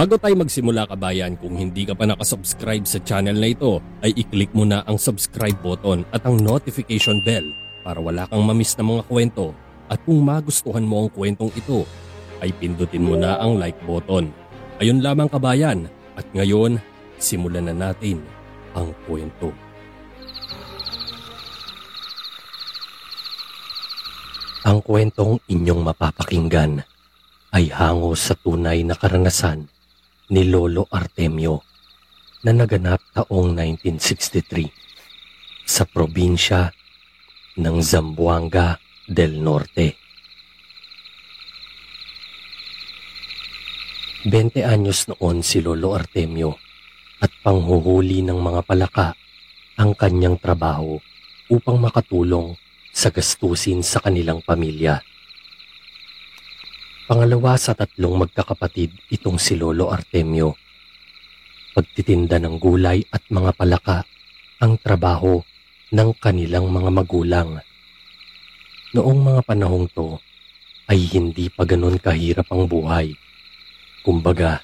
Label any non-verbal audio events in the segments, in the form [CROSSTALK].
Bago tayo magsimula kabayan, kung hindi ka pa nakasubscribe sa channel na ito, ay i-click mo na ang subscribe button at ang notification bell para wala kang mamiss na mga kwento. At kung magustuhan mo ang kwentong ito, ay pindutin mo na ang like button. Ayun lamang kabayan, at ngayon, simulan na natin ang kwento. Ang kwentong inyong mapapakinggan ay hango sa tunay na karanasan ni Lolo Artemio na naganap taong 1963 sa probinsya ng Zamboanga del Norte. 20 anyos noon si Lolo Artemio at panghuhuli ng mga palaka ang kanyang trabaho upang makatulong sa gastusin sa kanilang pamilya. Pangalawa sa tatlong magkakapatid itong si Lolo Artemio. Pagtitinda ng gulay at mga palaka ang trabaho ng kanilang mga magulang. Noong mga panahong to ay hindi pa ganon kahirap ang buhay. Kumbaga,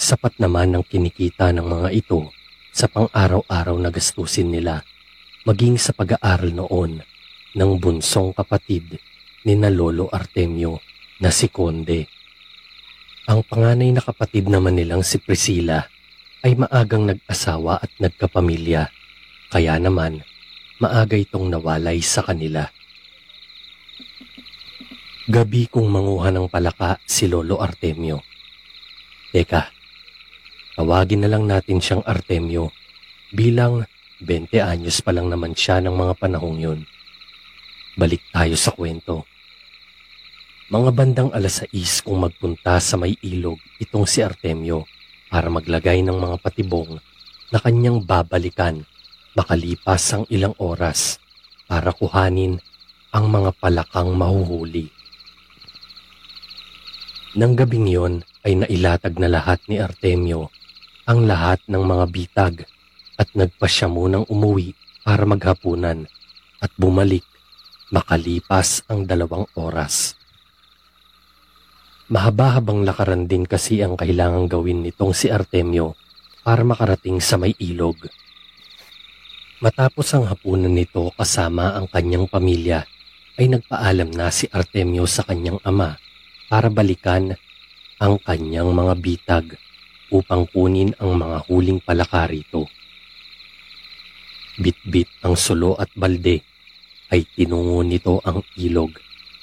sapat naman ang kinikita ng mga ito sa pang-araw-araw na gastusin nila maging sa pag-aaral noon ng bunsong kapatid ni na Lolo Artemio na si Conde. Ang panganay na kapatid naman nilang si Priscilla ay maagang nag-asawa at nagkapamilya, kaya naman maaga itong nawalay sa kanila. Gabi kong manguha ng palaka si Lolo Artemio. Teka, tawagin na lang natin siyang Artemio bilang 20 anyos pa lang naman siya ng mga panahong yun. Balik tayo sa kwento. Mga bandang alas 6 kung magpunta sa may ilog itong si Artemio para maglagay ng mga patibong na kanyang babalikan makalipas ang ilang oras para kuhanin ang mga palakang mahuhuli. Nang gabing yon ay nailatag na lahat ni Artemio ang lahat ng mga bitag at nagpasya munang umuwi para maghapunan at bumalik makalipas ang dalawang oras. Mahaba-habang lakaran din kasi ang kailangang gawin nitong si Artemio para makarating sa may ilog. Matapos ang hapunan nito kasama ang kanyang pamilya, ay nagpaalam na si Artemio sa kanyang ama para balikan ang kanyang mga bitag upang kunin ang mga huling palaka rito. Bit-bit ang sulo at balde ay tinungo nito ang ilog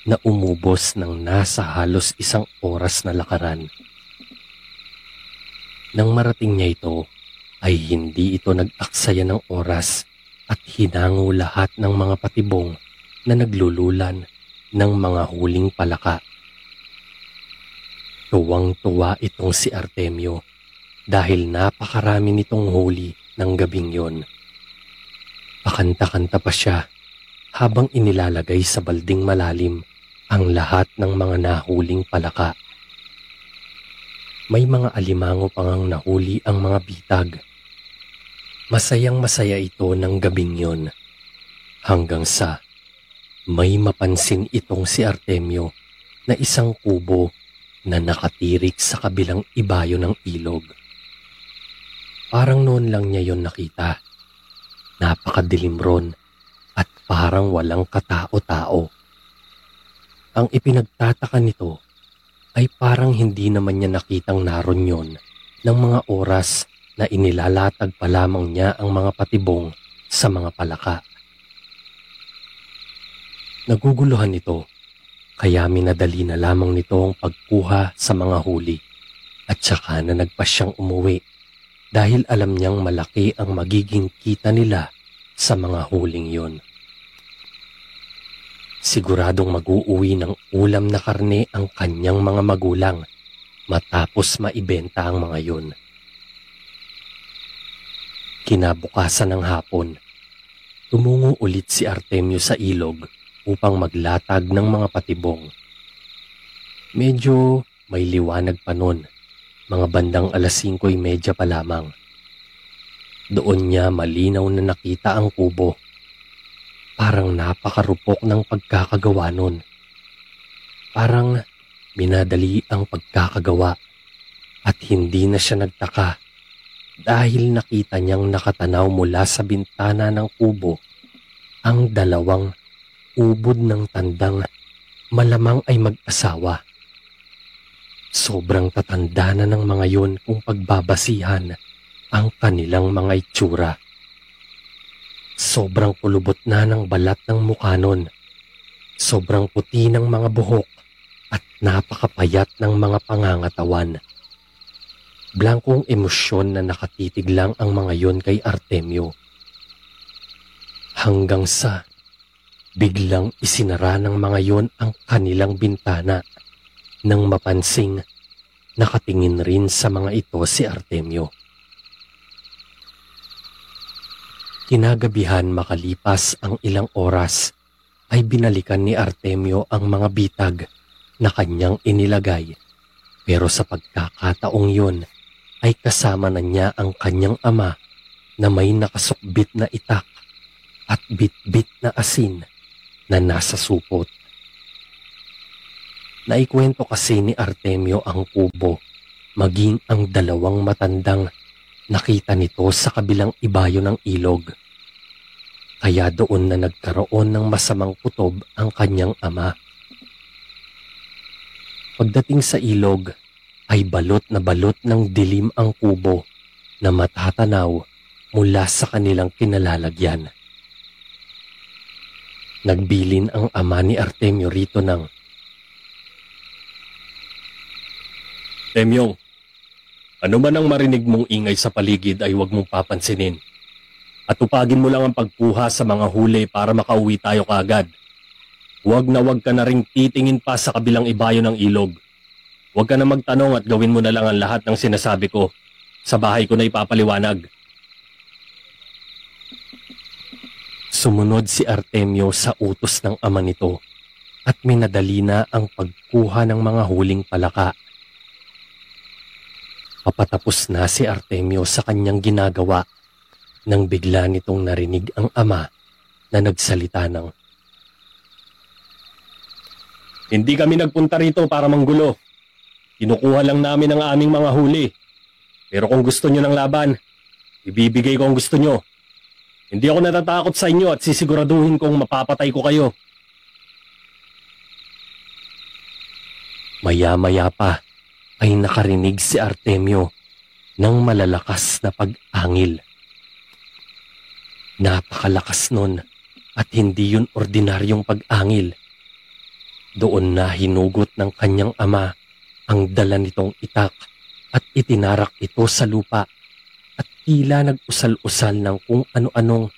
na umubos ng nasa halos isang oras na lakaran. Nang marating niya ito, ay hindi ito nag-aksaya ng oras at hinango lahat ng mga patibong na naglululan ng mga huling palaka. Tuwang-tuwa itong si Artemio dahil napakarami nitong huli ng gabing yon. Pakanta-kanta pa siya habang inilalagay sa balding malalim ang lahat ng mga nahuling palaka. May mga alimango pang nahuli ang mga bitag. Masayang masaya ito ng gabing yon. Hanggang sa may mapansin itong si Artemio na isang kubo na nakatirik sa kabilang ibayo ng ilog. Parang noon lang niya yon nakita. Napakadilim ron at parang walang katao-tao. Ang ipinagtataka nito ay parang hindi naman niya nakitang naron yon ng mga oras na inilalatag pa lamang niya ang mga patibong sa mga palaka. Naguguluhan ito kaya minadali na lamang nito ang pagkuha sa mga huli at saka na nagpasyang umuwi dahil alam niyang malaki ang magiging kita nila sa mga huling yon. Siguradong mag-uuwi ng ulam na karne ang kanyang mga magulang matapos maibenta ang mga yun. Kinabukasan ng hapon, tumungo ulit si Artemio sa ilog upang maglatag ng mga patibong. Medyo may liwanag pa nun, mga bandang alas 5.30 pa lamang. Doon niya malinaw na nakita ang kubo Parang napakarupok ng pagkakagawa nun. Parang minadali ang pagkakagawa. At hindi na siya nagtaka dahil nakita niyang nakatanaw mula sa bintana ng kubo ang dalawang ubod ng tandang malamang ay mag-asawa. Sobrang tatanda na ng mga yon kung pagbabasihan ang kanilang mga itsura. Sobrang kulubot na ng balat ng mukha nun. Sobrang puti ng mga buhok at napakapayat ng mga pangangatawan. Blankong emosyon na nakatitig lang ang mga yon kay Artemio. Hanggang sa biglang isinara ng mga yon ang kanilang bintana nang mapansing nakatingin rin sa mga ito si Artemio. Kinagabihan makalipas ang ilang oras ay binalikan ni Artemio ang mga bitag na kanyang inilagay pero sa pagkakataong yun ay kasama na niya ang kanyang ama na may nakasukbit na itak at bit-bit na asin na nasa supot. Naikwento kasi ni Artemio ang kubo maging ang dalawang matandang nakita nito sa kabilang ibayo ng ilog. Kaya doon na nagkaroon ng masamang kutob ang kanyang ama. Pagdating sa ilog, ay balot na balot ng dilim ang kubo na matatanaw mula sa kanilang kinalalagyan. Nagbilin ang ama ni Artemio rito ng Temyong, ano man ang marinig mong ingay sa paligid ay huwag mong papansinin. At upagin mo lang ang pagkuha sa mga huli para makauwi tayo kaagad. Huwag na huwag ka na ring titingin pa sa kabilang ibayo ng ilog. Huwag ka na magtanong at gawin mo na lang ang lahat ng sinasabi ko. Sa bahay ko na ipapaliwanag. Sumunod si Artemio sa utos ng ama nito at minadali na ang pagkuha ng mga huling palaka. Papatapos na si Artemio sa kanyang ginagawa nang bigla nitong narinig ang ama na nagsalita ng Hindi kami nagpunta rito para manggulo. Kinukuha lang namin ang aming mga huli. Pero kung gusto nyo ng laban, ibibigay ko ang gusto nyo. Hindi ako natatakot sa inyo at sisiguraduhin kong mapapatay ko kayo. Maya-maya pa ay nakarinig si Artemio ng malalakas na pag-angil. Napakalakas nun at hindi yun ordinaryong pag-angil. Doon na hinugot ng kanyang ama ang dala nitong itak at itinarak ito sa lupa at tila nag-usal-usal ng kung ano-anong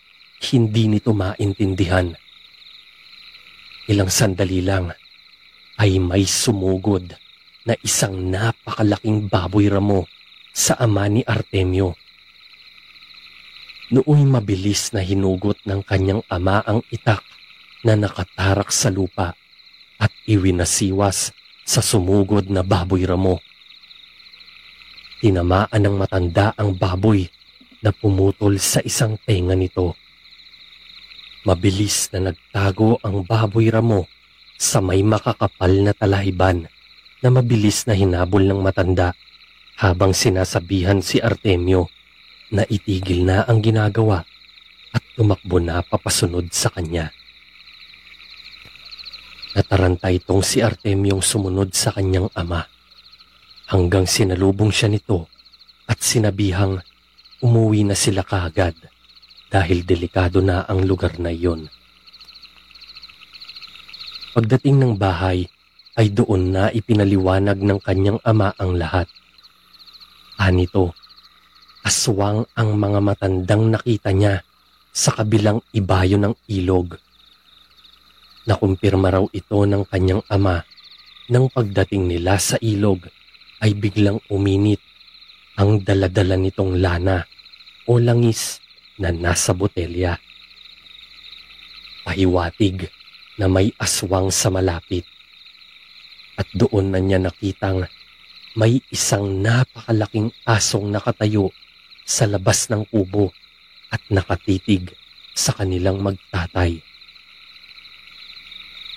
hindi nito maintindihan. Ilang sandali lang ay may sumugod na isang napakalaking baboy ramo sa ama ni Artemio. Nooy mabilis na hinugot ng kanyang ama ang itak na nakatarak sa lupa at iwinasiwas sa sumugod na baboy ramo. Tinamaan ng matanda ang baboy na pumutol sa isang tenga nito. Mabilis na nagtago ang baboy ramo sa may makakapal na talahiban na mabilis na hinabol ng matanda habang sinasabihan si Artemio na itigil na ang ginagawa at tumakbo na papasunod sa kanya. Nataranta itong si Artemyong sumunod sa kanyang ama hanggang sinalubong siya nito at sinabihang umuwi na sila kaagad dahil delikado na ang lugar na iyon. Pagdating ng bahay ay doon na ipinaliwanag ng kanyang ama ang lahat. Anito, aswang ang mga matandang nakita niya sa kabilang ibayo ng ilog Nakumpirma raw ito ng kanyang ama nang pagdating nila sa ilog ay biglang uminit ang daladala nitong lana o langis na nasa botelya. Pahiwatig na may aswang sa malapit. At doon na niya nakitang may isang napakalaking asong nakatayo sa labas ng kubo at nakatitig sa kanilang magtatay.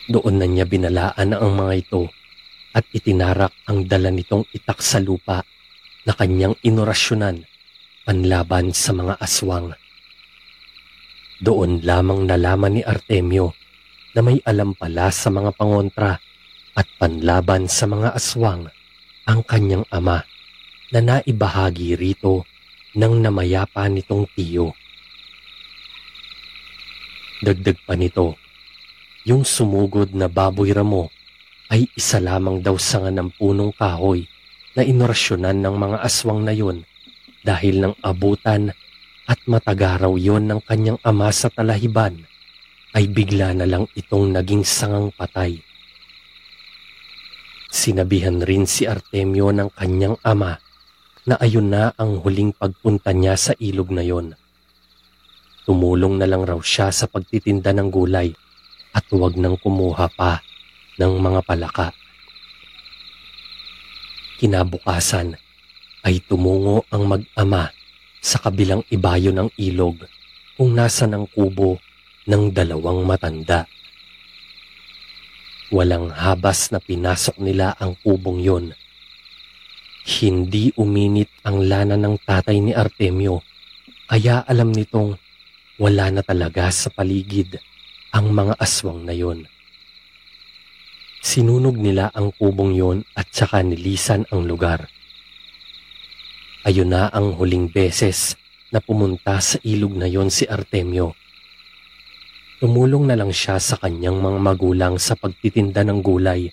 Doon na niya binalaan ang mga ito at itinarak ang dala nitong itak sa lupa na kanyang inorasyonan panlaban sa mga aswang. Doon lamang nalaman ni Artemio na may alam pala sa mga pangontra at panlaban sa mga aswang ang kanyang ama na naibahagi rito ng namayapa nitong tiyo. Dagdag pa nito, yung sumugod na baboy ramo ay isa lamang daw sa ng punong kahoy na inorasyonan ng mga aswang na yon dahil ng abutan at matagaraw yon ng kanyang ama sa talahiban ay bigla na lang itong naging sangang patay. Sinabihan rin si Artemio ng kanyang ama na ayun na ang huling pagpunta niya sa ilog na yon. Tumulong na lang raw siya sa pagtitinda ng gulay at huwag nang kumuha pa ng mga palaka. Kinabukasan ay tumungo ang mag-ama sa kabilang ibayo ng ilog kung nasa ng kubo ng dalawang matanda. Walang habas na pinasok nila ang kubong yon. Hindi uminit ang lana ng tatay ni Artemio, kaya alam nitong wala na talaga sa paligid ang mga aswang na yon. Sinunog nila ang kubong yon at saka nilisan ang lugar. Ayun na ang huling beses na pumunta sa ilog na yon si Artemio. Tumulong na lang siya sa kanyang mga magulang sa pagtitinda ng gulay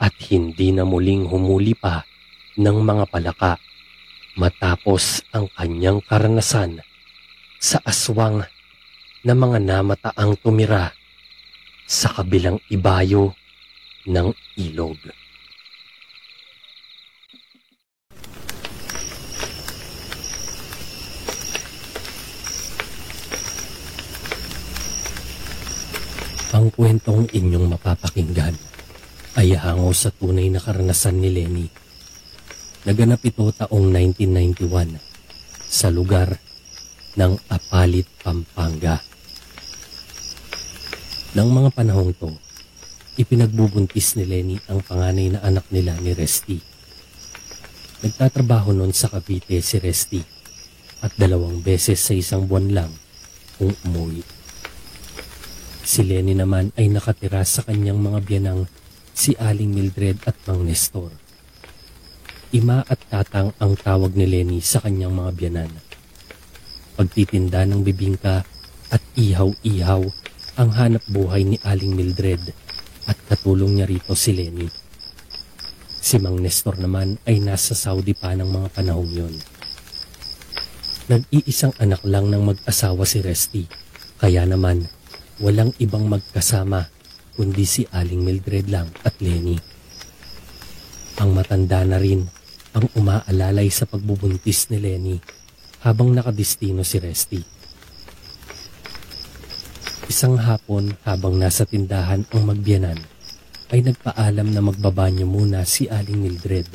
at hindi na muling humuli pa ng mga palaka matapos ang kanyang karanasan sa aswang na mga namataang tumira sa kabilang ibayo ng ilog. Ang kwentong inyong mapapakinggan ay hango sa tunay na karanasan ni Lenny. Naganap ito taong 1991 sa lugar ng Apalit, Pampanga. Nang mga panahong to, ipinagbubuntis ni Lenny ang panganay na anak nila ni Resty. Nagtatrabaho noon sa Cavite si Resty at dalawang beses sa isang buwan lang kung umuwi. Si Lenny naman ay nakatira sa kanyang mga biyanang si Aling Mildred at Mang Nestor. Ima at tatang ang tawag ni Lenny sa kanyang mga biyanan. Pagtitinda ng bibingka at ihaw-ihaw ang hanap buhay ni Aling Mildred at katulong niya rito si Lenny. Si Mang Nestor naman ay nasa Saudi pa ng mga panahong yon. Nag-iisang anak lang ng mag-asawa si Resty, kaya naman Walang ibang magkasama kundi si Aling Mildred lang at Lenny. Ang matanda na rin ang umaalalay sa pagbubuntis ni Lenny habang nakadistino si Resty. Isang hapon habang nasa tindahan ang magbiyanan ay nagpaalam na magbabanyo muna si Aling Mildred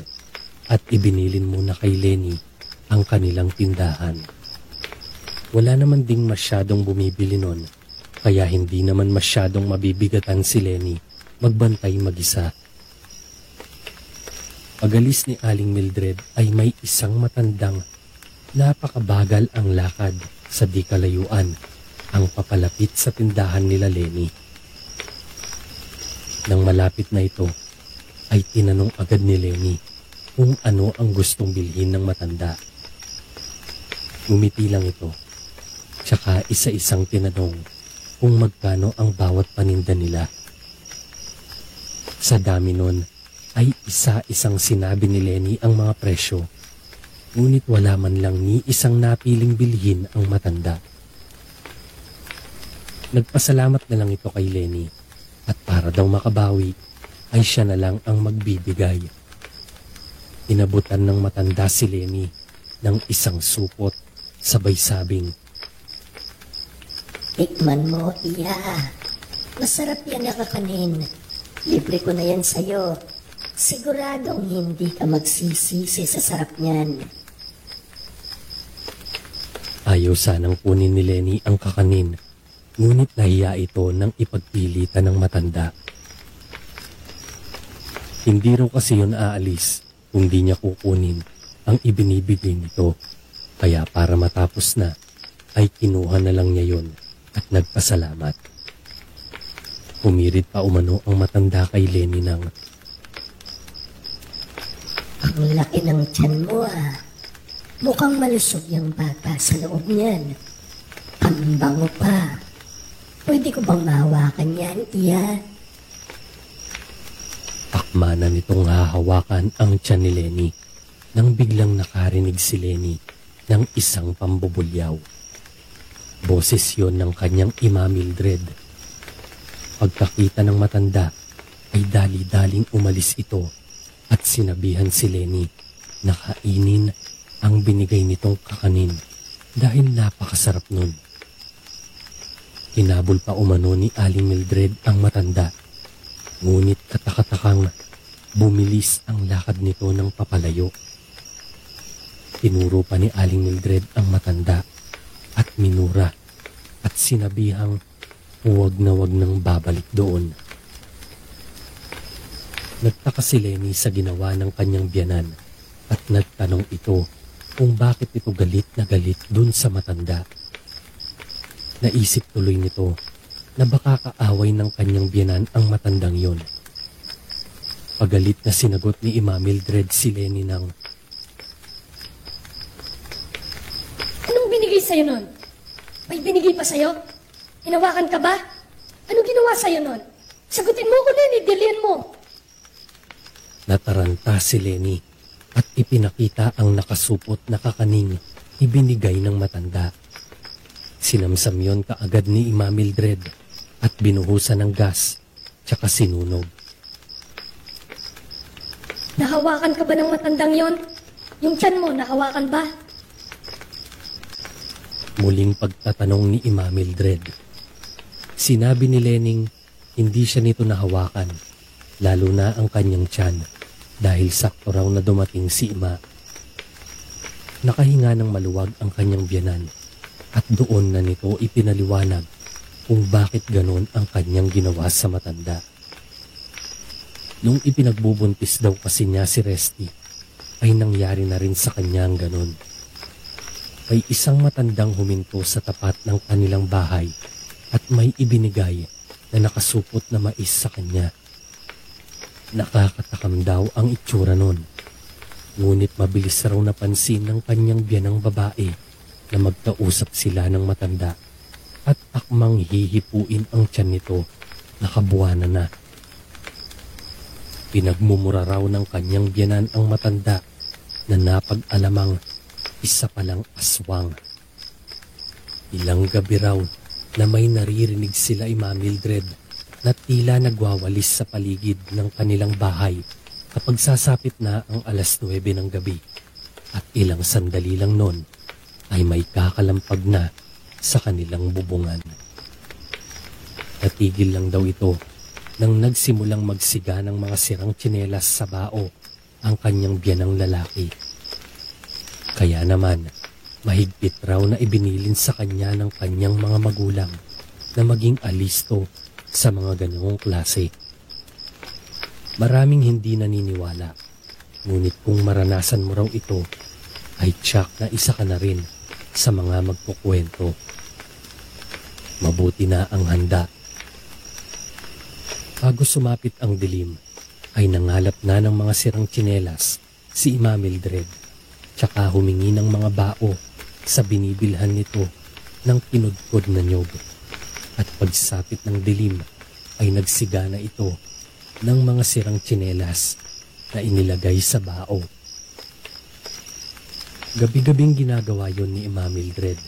at ibinilin muna kay Lenny ang kanilang tindahan. Wala naman ding masyadong bumibili nun kaya hindi naman masyadong mabibigatan si Lenny magbantay mag-isa. Pagalis ni Aling Mildred ay may isang matandang napakabagal ang lakad sa di kalayuan ang papalapit sa tindahan nila Lenny. Nang malapit na ito, ay tinanong agad ni Lenny kung ano ang gustong bilhin ng matanda. Ngumiti lang ito, tsaka isa-isang tinanong kung magkano ang bawat paninda nila. Sa dami nun ay isa-isang sinabi ni Lenny ang mga presyo. Ngunit wala man lang ni isang napiling bilhin ang matanda. Nagpasalamat na lang ito kay Lenny at para daw makabawi ay siya na lang ang magbibigay. Inabutan ng matanda si Lenny ng isang supot sabay sabing, Tikman mo, iya. Masarap yan na kakanin. Libre ko na yan sa'yo. Siguradong hindi ka magsisisi sa sarap niyan. Ayaw sanang kunin ni Lenny ang kakanin, ngunit nahiya ito nang ipagpilitan ng matanda. Hindi raw kasi yun aalis kung di niya kukunin ang ibinibigay nito. Kaya para matapos na, ay kinuha na lang niya yon at nagpasalamat. Humirit pa umano ang matanda kay Lenny ng Ang laki ng tiyan mo ah. Mukhang malusog yung bata sa loob niyan. Ang bango pa. Pwede ko bang mahawakan yan, iya? Akma na nitong hahawakan ang tiyan ni Lenny nang biglang nakarinig si Lenny ng isang pambubulyaw. Boses yon ng kanyang ima Mildred. Pagkakita ng matanda ay dali-daling umalis ito at sinabihan si Lenny na kainin ang binigay nitong kakanin dahil napakasarap nun. Hinabol pa umano ni Aling Mildred ang matanda Ngunit katakatakang bumilis ang lakad nito ng papalayo. Tinuro pa ni Aling Mildred ang matanda at minura at sinabihang huwag na wag nang babalik doon. Nagtaka si Lenny sa ginawa ng kanyang biyanan at nagtanong ito kung bakit ito galit na galit dun sa matanda. Naisip tuloy nito na baka kaaway ng kanyang biyanan ang matandang yon. Pagalit na sinagot ni Ima Mildred si Lenny ng Anong binigay sa'yo nun? May binigay pa sa'yo? Hinawakan ka ba? Ano ginawa sa'yo nun? Sagutin mo ko, Lenny. Dilian mo. nataranta si Lenny at ipinakita ang nakasupot na kakaning ibinigay ng matanda. Sinamsam yon kaagad ni Ima Mildred at binuhusan ng gas tsaka sinunog. Nahawakan ka ba ng matandang yon? Yung tiyan mo, nahawakan ba? Muling pagtatanong ni Ima Mildred. Sinabi ni Lening hindi siya nito nahawakan, lalo na ang kanyang tiyan dahil sakto raw na dumating si Ima. Nakahinga ng maluwag ang kanyang biyanan at doon na nito ipinaliwanag kung bakit ganon ang kanyang ginawa sa matanda. Nung ipinagbubuntis daw kasi niya si Resty, ay nangyari na rin sa kanya ang ganon may isang matandang huminto sa tapat ng kanilang bahay at may ibinigay na nakasupot na mais sa kanya. Nakakatakam daw ang itsura nun. Ngunit mabilis raw napansin ng kanyang biyanang babae na magkausap sila ng matanda at akmang hihipuin ang tiyan nito na kabuwanan na. Pinagmumura raw ng kanyang biyanan ang matanda na napag-alamang isa palang aswang. Ilang gabi raw na may naririnig sila ima Mildred na tila nagwawalis sa paligid ng kanilang bahay kapag sasapit na ang alas 9 ng gabi at ilang sandali lang nun ay may kakalampag na sa kanilang bubungan. Natigil lang daw ito nang nagsimulang magsiga ng mga sirang tsinelas sa bao ang kanyang biyanang lalaki. Kaya naman, mahigpit raw na ibinilin sa kanya ng kanyang mga magulang na maging alisto sa mga ganoong klase. Maraming hindi naniniwala, ngunit kung maranasan mo raw ito, ay tsak na isa ka na rin sa mga magkukwento. Mabuti na ang handa. Bago sumapit ang dilim, ay nangalap na ng mga sirang tsinelas si Ima Mildred tsaka humingi ng mga bao sa binibilhan nito ng kinudkod na nyog. At pagsapit ng dilim ay nagsiga na ito ng mga sirang tsinelas na inilagay sa bao. Gabi-gabing ginagawa yon ni Ima Mildred.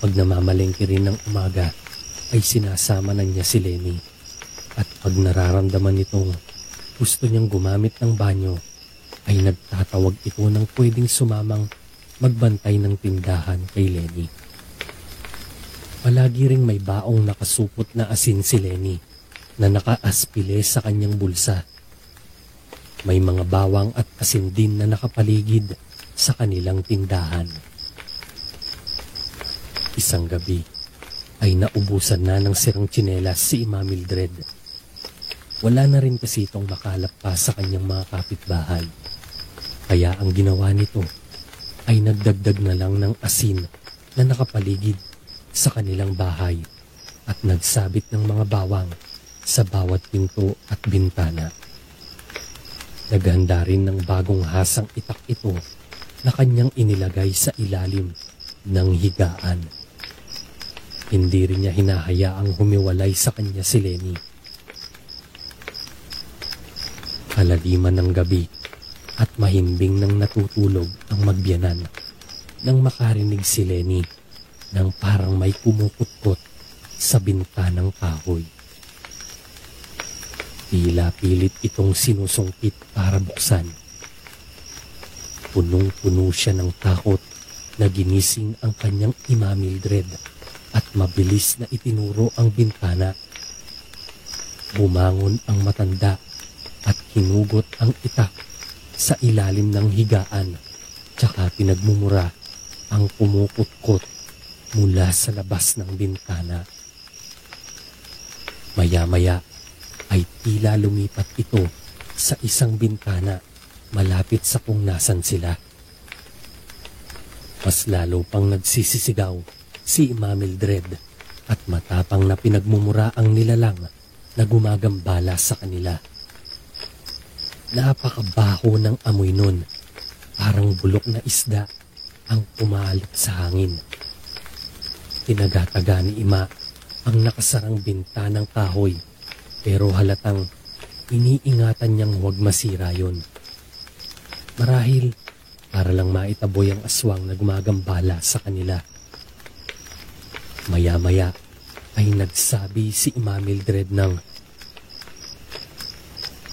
Pag namamalengke rin ng umaga ay sinasama na niya si Lenny. At pag nararamdaman nitong gusto niyang gumamit ng banyo ay nagtatawag ito ng pwedeng sumamang magbantay ng tindahan kay Lenny. Palagi ring may baong nakasupot na asin si Lenny na nakaaspile sa kanyang bulsa. May mga bawang at asin din na nakapaligid sa kanilang tindahan. Isang gabi ay naubusan na ng sirang tsinelas si Ima Mildred. Wala na rin kasi itong makalap pa sa kanyang mga kapitbahay. Kaya ang ginawa nito ay nagdagdag na lang ng asin na nakapaligid sa kanilang bahay at nagsabit ng mga bawang sa bawat pinto at bintana. Naghanda rin ng bagong hasang itak ito na kanyang inilagay sa ilalim ng higaan. Hindi rin niya hinahayaang humiwalay sa kanya si Lenny. Kalaliman ng gabi at mahimbing nang natutulog ang magbiyanan nang makarinig si Lenny nang parang may kumukutkot sa bintanang kahoy. Tila pilit itong sinusungkit para buksan. Punong-puno siya ng takot na ginising ang kanyang ima Mildred at mabilis na itinuro ang bintana. Bumangon ang matanda at hinugot ang itak sa ilalim ng higaan tsaka pinagmumura ang kumukutkot mula sa labas ng bintana. Maya-maya ay tila lumipat ito sa isang bintana malapit sa kung nasan sila. Mas lalo pang nagsisisigaw si Ima Mildred at matapang na pinagmumura ang nilalang na gumagambala sa kanila. Napakabaho ng amoy nun, parang bulok na isda ang pumalit sa hangin. Tinagataga ni Ima ang nakasarang bintanang kahoy pero halatang iniingatan niyang huwag masira yon. Marahil para lang maitaboy ang aswang na gumagambala sa kanila. Maya-maya ay nagsabi si Ima Mildred ng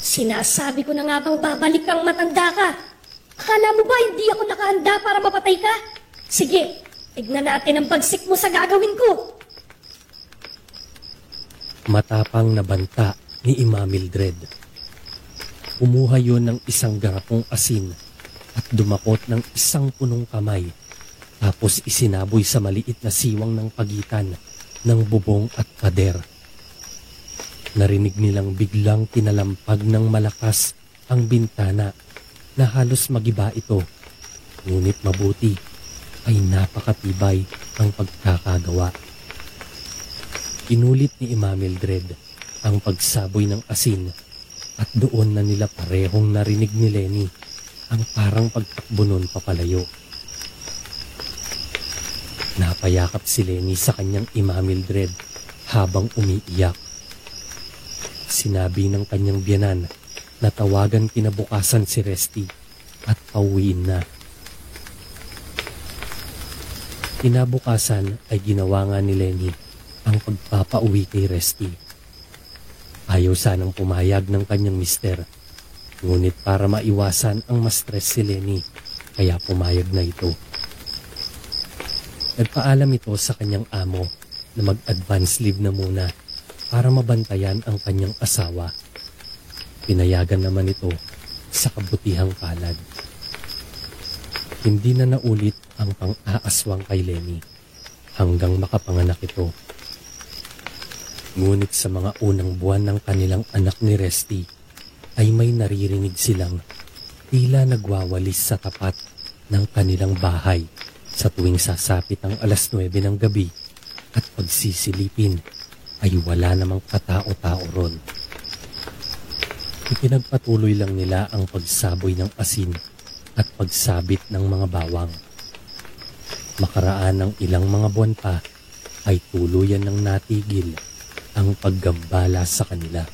Sinasabi ko na nga bang babalik kang matanda ka. Akala mo ba hindi ako nakahanda para mapatay ka? Sige, tignan natin ang pagsik mo sa gagawin ko. matapang na banta ni Ima Mildred. Kumuha yon ng isang garapong asin at dumakot ng isang punong kamay tapos isinaboy sa maliit na siwang ng pagitan ng bubong at pader. Narinig nilang biglang kinalampag ng malakas ang bintana na halos magiba ito. Ngunit mabuti ay napakatibay ang pagkakagawa. Inulit ni Ima Mildred ang pagsaboy ng asin at doon na nila parehong narinig ni Lenny ang parang pagtakbo nun papalayo. Napayakap si Lenny sa kanyang Ima Mildred habang umiiyak. Sinabi ng kanyang biyanan na tawagan kinabukasan si Resty at pauwiin na. Kinabukasan ay ginawa nga ni Lenny ang pagpapauwi kay Resty. Ayaw sanang pumayag ng kanyang mister. Ngunit para maiwasan ang ma-stress si Lenny, kaya pumayag na ito. Nagpaalam ito sa kanyang amo na mag-advance leave na muna para mabantayan ang kanyang asawa. Pinayagan naman ito sa kabutihang palad. Hindi na naulit ang pang-aaswang kay Lenny hanggang makapanganak ito. Ngunit sa mga unang buwan ng kanilang anak ni Resty ay may naririnig silang tila nagwawalis sa tapat ng kanilang bahay sa tuwing sasapit ang alas 9 ng gabi at pagsisilipin ay wala namang katao-tao ron. Ipinagpatuloy lang nila ang pagsaboy ng asin at pagsabit ng mga bawang. Makaraan ng ilang mga buwan pa ay tuluyan ng natigil ang paggambala sa kanila.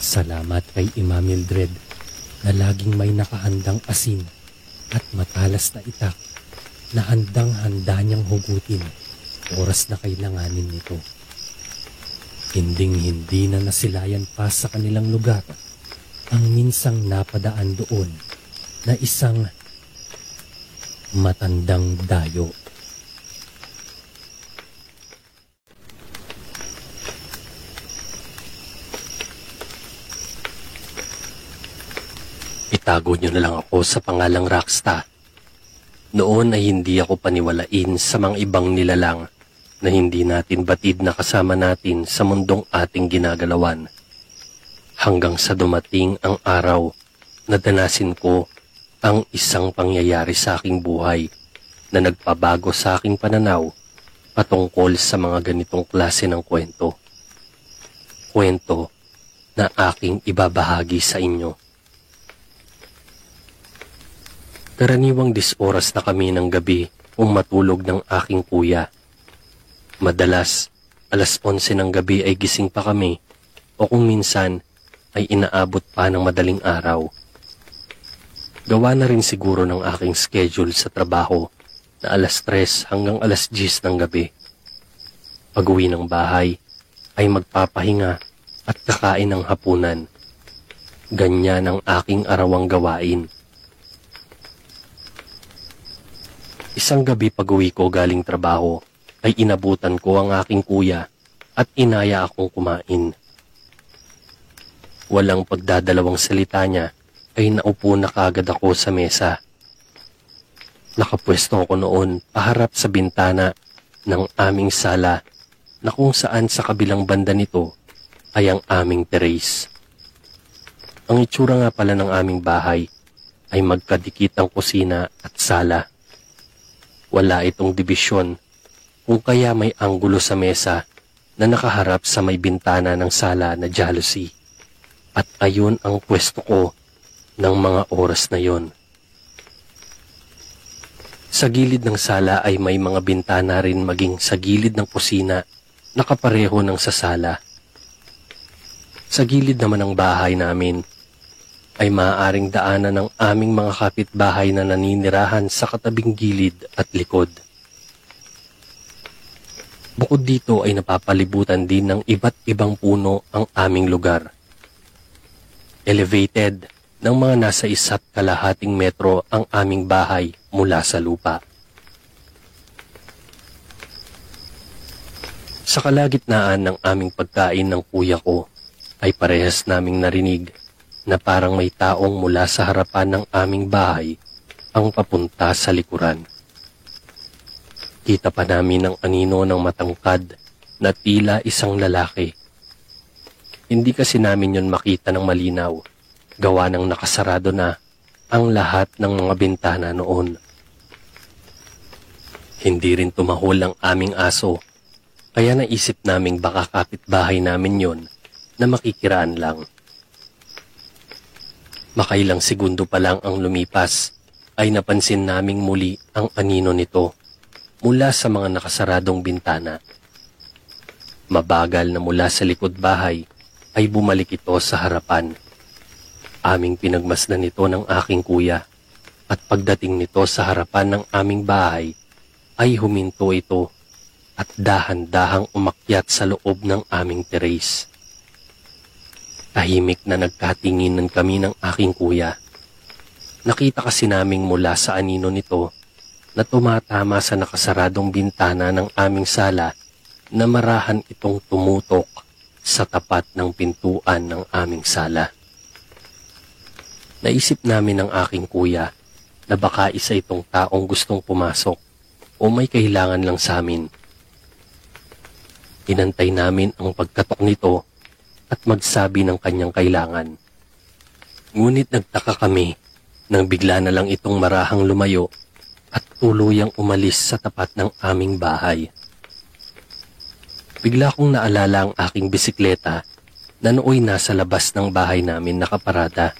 Salamat kay Ima Mildred na laging may nakahandang asin at matalas na itak na handang-handa niyang hugutin oras na kailanganin nito. Hinding-hindi na nasilayan pa sa kanilang lugar ang minsang napadaan doon na isang matandang dayo. Itago niyo na lang ako sa pangalang Rocksta. Noon ay hindi ako paniwalain sa mga ibang nilalang na hindi natin batid na kasama natin sa mundong ating ginagalawan. Hanggang sa dumating ang araw na danasin ko ang isang pangyayari sa aking buhay na nagpabago sa aking pananaw patungkol sa mga ganitong klase ng kwento. Kwento na aking ibabahagi sa inyo. Karaniwang disoras na kami ng gabi kung matulog ng aking kuya. Madalas, alas 11 ng gabi ay gising pa kami o kung minsan ay inaabot pa ng madaling araw. Gawa na rin siguro ng aking schedule sa trabaho na alas 3 hanggang alas 10 ng gabi. Pag uwi ng bahay ay magpapahinga at kakain ng hapunan. Ganyan ang aking arawang gawain. Isang gabi pag uwi ko galing trabaho ay inabutan ko ang aking kuya at inaya akong kumain. Walang pagdadalawang salita niya ay naupo na kagad ako sa mesa. Nakapwesto ako noon paharap sa bintana ng aming sala na kung saan sa kabilang banda nito ay ang aming terrace. Ang itsura nga pala ng aming bahay ay magkadikit ang kusina at sala. Wala itong dibisyon kung kaya may anggulo sa mesa na nakaharap sa may bintana ng sala na jealousy. At ayun ang pwesto ko ng mga oras na yon. Sa gilid ng sala ay may mga bintana rin maging sa gilid ng kusina nakapareho ng sa sala. Sa gilid naman ng bahay namin ay maaaring daanan ng aming mga kapitbahay na naninirahan sa katabing gilid at likod. Bukod dito ay napapalibutan din ng iba't ibang puno ang aming lugar. Elevated ng mga nasa isa't kalahating metro ang aming bahay mula sa lupa. Sa kalagitnaan ng aming pagkain ng kuya ko ay parehas naming narinig na parang may taong mula sa harapan ng aming bahay ang papunta sa likuran. Kita pa namin ang anino ng matangkad na tila isang lalaki. Hindi kasi namin yon makita ng malinaw, gawa ng nakasarado na ang lahat ng mga bintana noon. Hindi rin tumahol ang aming aso, kaya naisip naming baka kapitbahay namin yon na makikiraan lang. Makailang segundo pa lang ang lumipas ay napansin naming muli ang anino nito mula sa mga nakasaradong bintana. Mabagal na mula sa likod bahay ay bumalik ito sa harapan. Aming pinagmasdan nito ng aking kuya at pagdating nito sa harapan ng aming bahay ay huminto ito at dahan-dahang umakyat sa loob ng aming terrace. Tahimik na nagkatinginan kami ng aking kuya. Nakita kasi naming mula sa anino nito na tumatama sa nakasaradong bintana ng aming sala na marahan itong tumutok sa tapat ng pintuan ng aming sala. Naisip namin ng aking kuya na baka isa itong taong gustong pumasok o may kailangan lang sa amin. Inantay namin ang pagkatok nito at magsabi ng kanyang kailangan. Ngunit nagtaka kami nang bigla na lang itong marahang lumayo tuluyang umalis sa tapat ng aming bahay. Bigla kong naalala ang aking bisikleta na nooy nasa labas ng bahay namin nakaparada.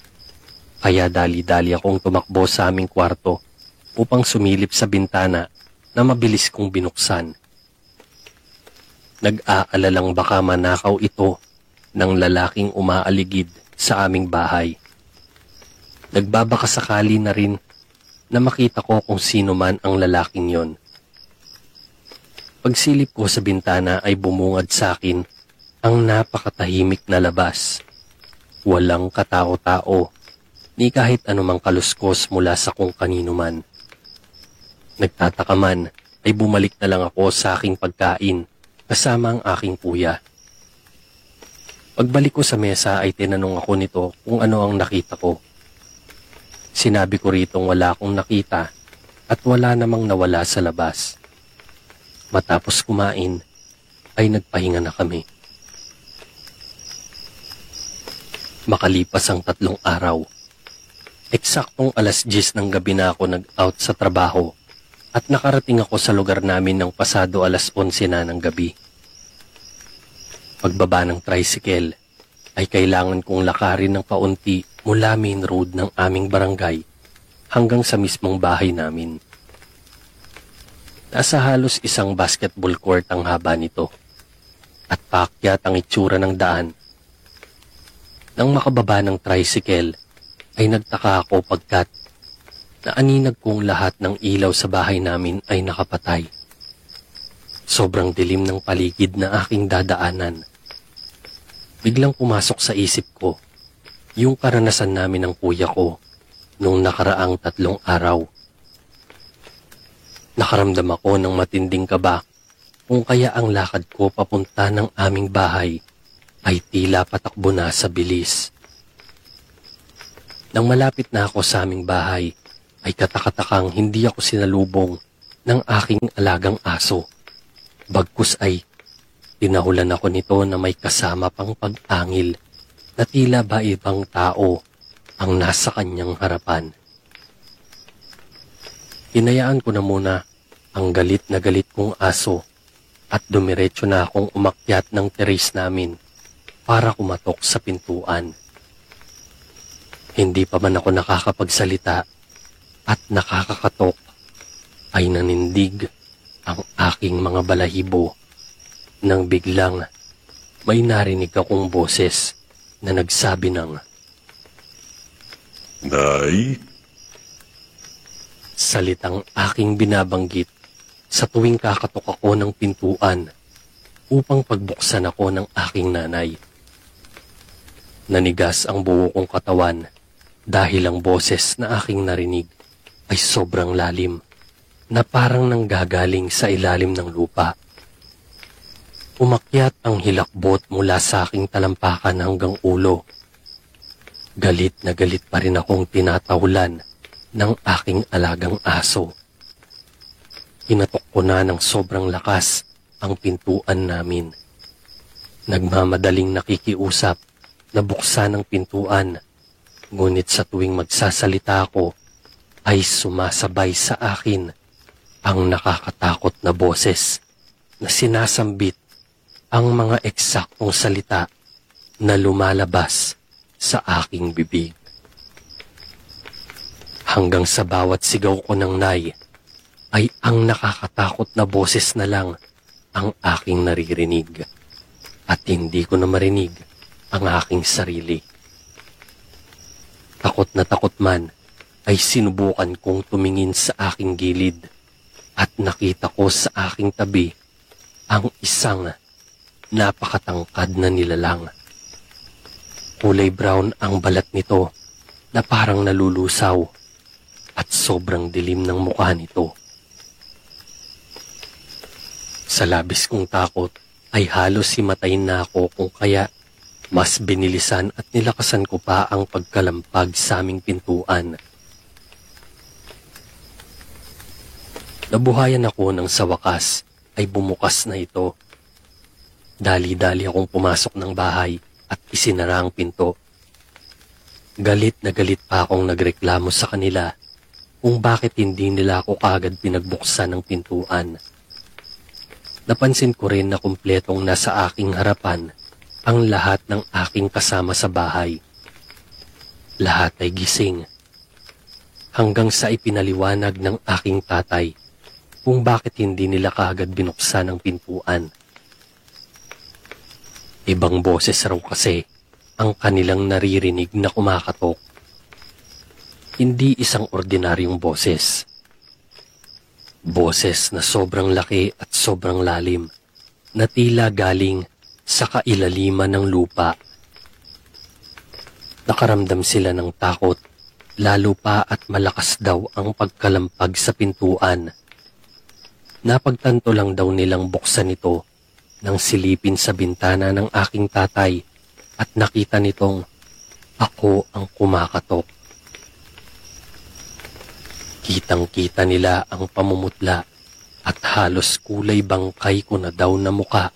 Kaya dali-dali akong tumakbo sa aming kwarto upang sumilip sa bintana na mabilis kong binuksan. Nag-aalalang baka manakaw ito ng lalaking umaaligid sa aming bahay. Nagbabaka sakali na rin na makita ko kung sino man ang lalaking yon. Pagsilip ko sa bintana ay bumungad sa akin ang napakatahimik na labas. Walang katao-tao, ni kahit anumang kaluskos mula sa kung kanino man. Nagtataka man ay bumalik na lang ako sa aking pagkain kasama ang aking kuya. Pagbalik ko sa mesa ay tinanong ako nito kung ano ang nakita ko. Sinabi ko ritong wala akong nakita at wala namang nawala sa labas. Matapos kumain, ay nagpahinga na kami. Makalipas ang tatlong araw, Eksaktong alas 10 ng gabi na ako nag-out sa trabaho at nakarating ako sa lugar namin ng pasado alas 11 na ng gabi. Pagbaba ng tricycle ay kailangan kong lakarin ng paunti mula main road ng aming barangay hanggang sa mismong bahay namin. Nasa halos isang basketball court ang haba nito at paakyat ang itsura ng daan. Nang makababa ng tricycle ay nagtaka ako pagkat naaninag kong lahat ng ilaw sa bahay namin ay nakapatay. Sobrang dilim ng paligid na aking dadaanan. Biglang pumasok sa isip ko yung karanasan namin ng kuya ko nung nakaraang tatlong araw. Nakaramdam ako ng matinding kaba kung kaya ang lakad ko papunta ng aming bahay ay tila patakbo na sa bilis. Nang malapit na ako sa aming bahay, ay katakatakang hindi ako sinalubong ng aking alagang aso. Bagkus ay tinahulan ako nito na may kasama pang pag-angil na tila ba ibang tao ang nasa kanyang harapan. Hinayaan ko na muna ang galit na galit kong aso at dumiretso na akong umakyat ng teres namin para kumatok sa pintuan. Hindi pa man ako nakakapagsalita at nakakakatok ay nanindig ang aking mga balahibo nang biglang may narinig akong boses na nagsabi ng Nay, salitang aking binabanggit sa tuwing kakatok ako ng pintuan upang pagbuksan ako ng aking nanay. Nanigas ang buo kong katawan dahil ang boses na aking narinig ay sobrang lalim na parang nanggagaling sa ilalim ng lupa. Umakyat ang hilakbot mula sa aking talampakan hanggang ulo. Galit na galit pa rin akong tinatahulan ng aking alagang aso. Hinatok ko na ng sobrang lakas ang pintuan namin. Nagmamadaling nakikiusap na buksan ang pintuan, ngunit sa tuwing magsasalita ako ay sumasabay sa akin ang nakakatakot na boses na sinasambit ang mga eksaktong salita na lumalabas sa aking bibig. Hanggang sa bawat sigaw ko ng nay, ay ang nakakatakot na boses na lang ang aking naririnig at hindi ko na marinig ang aking sarili. Takot na takot man ay sinubukan kong tumingin sa aking gilid at nakita ko sa aking tabi ang isang napakatangkad na nilalang. Kulay brown ang balat nito na parang nalulusaw at sobrang dilim ng mukha nito. Sa labis kong takot ay halos himatayin na ako kung kaya mas binilisan at nilakasan ko pa ang pagkalampag sa aming pintuan. Nabuhayan ako nang sa wakas ay bumukas na ito. Dali-dali akong pumasok ng bahay at isinara ang pinto. Galit na galit pa akong nagreklamo sa kanila kung bakit hindi nila ako kagad pinagbuksan ng pintuan. Napansin ko rin na kumpletong nasa aking harapan ang lahat ng aking kasama sa bahay. Lahat ay gising. Hanggang sa ipinaliwanag ng aking tatay kung bakit hindi nila kaagad binuksan ang pintuan. Ibang boses raw kasi ang kanilang naririnig na kumakatok. Hindi isang ordinaryong boses Boses na sobrang laki at sobrang lalim na tila galing sa kailaliman ng lupa. Nakaramdam sila ng takot, lalo pa at malakas daw ang pagkalampag sa pintuan. Napagtanto lang daw nilang buksan ito nang silipin sa bintana ng aking tatay at nakita nitong ako ang kumakatok. Kitang-kita nila ang pamumutla at halos kulay bangkay ko na daw na muka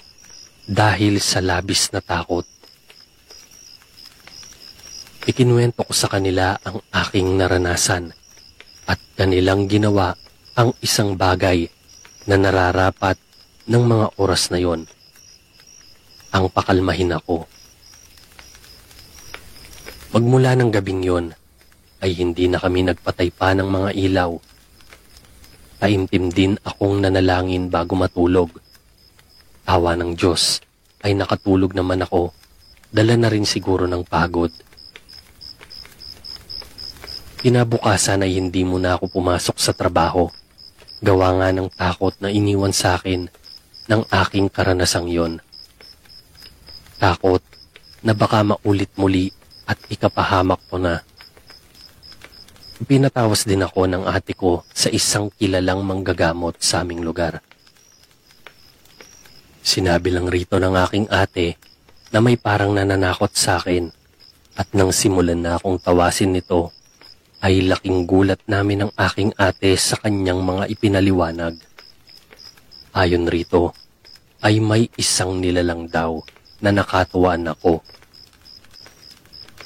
dahil sa labis na takot. Ikinuwento ko sa kanila ang aking naranasan at kanilang ginawa ang isang bagay na nararapat ng mga oras na yon. Ang pakalmahin ako. Magmula ng gabing yon, ay hindi na kami nagpatay pa ng mga ilaw. Taimtim din akong nanalangin bago matulog. Awa ng Diyos ay nakatulog naman ako, dala na rin siguro ng pagod. Kinabukasan ay hindi mo na ako pumasok sa trabaho. Gawa nga ng takot na iniwan sa akin ng aking karanasang yon. Takot na baka maulit muli at ikapahamak ko na. Pinatawas din ako ng ate ko sa isang kilalang manggagamot sa aming lugar. Sinabi lang rito ng aking ate na may parang nananakot sa akin at nang simulan na akong tawasin nito ay laking gulat namin ng aking ate sa kanyang mga ipinaliwanag. Ayon rito, ay may isang nilalang daw na nakatuwaan ako.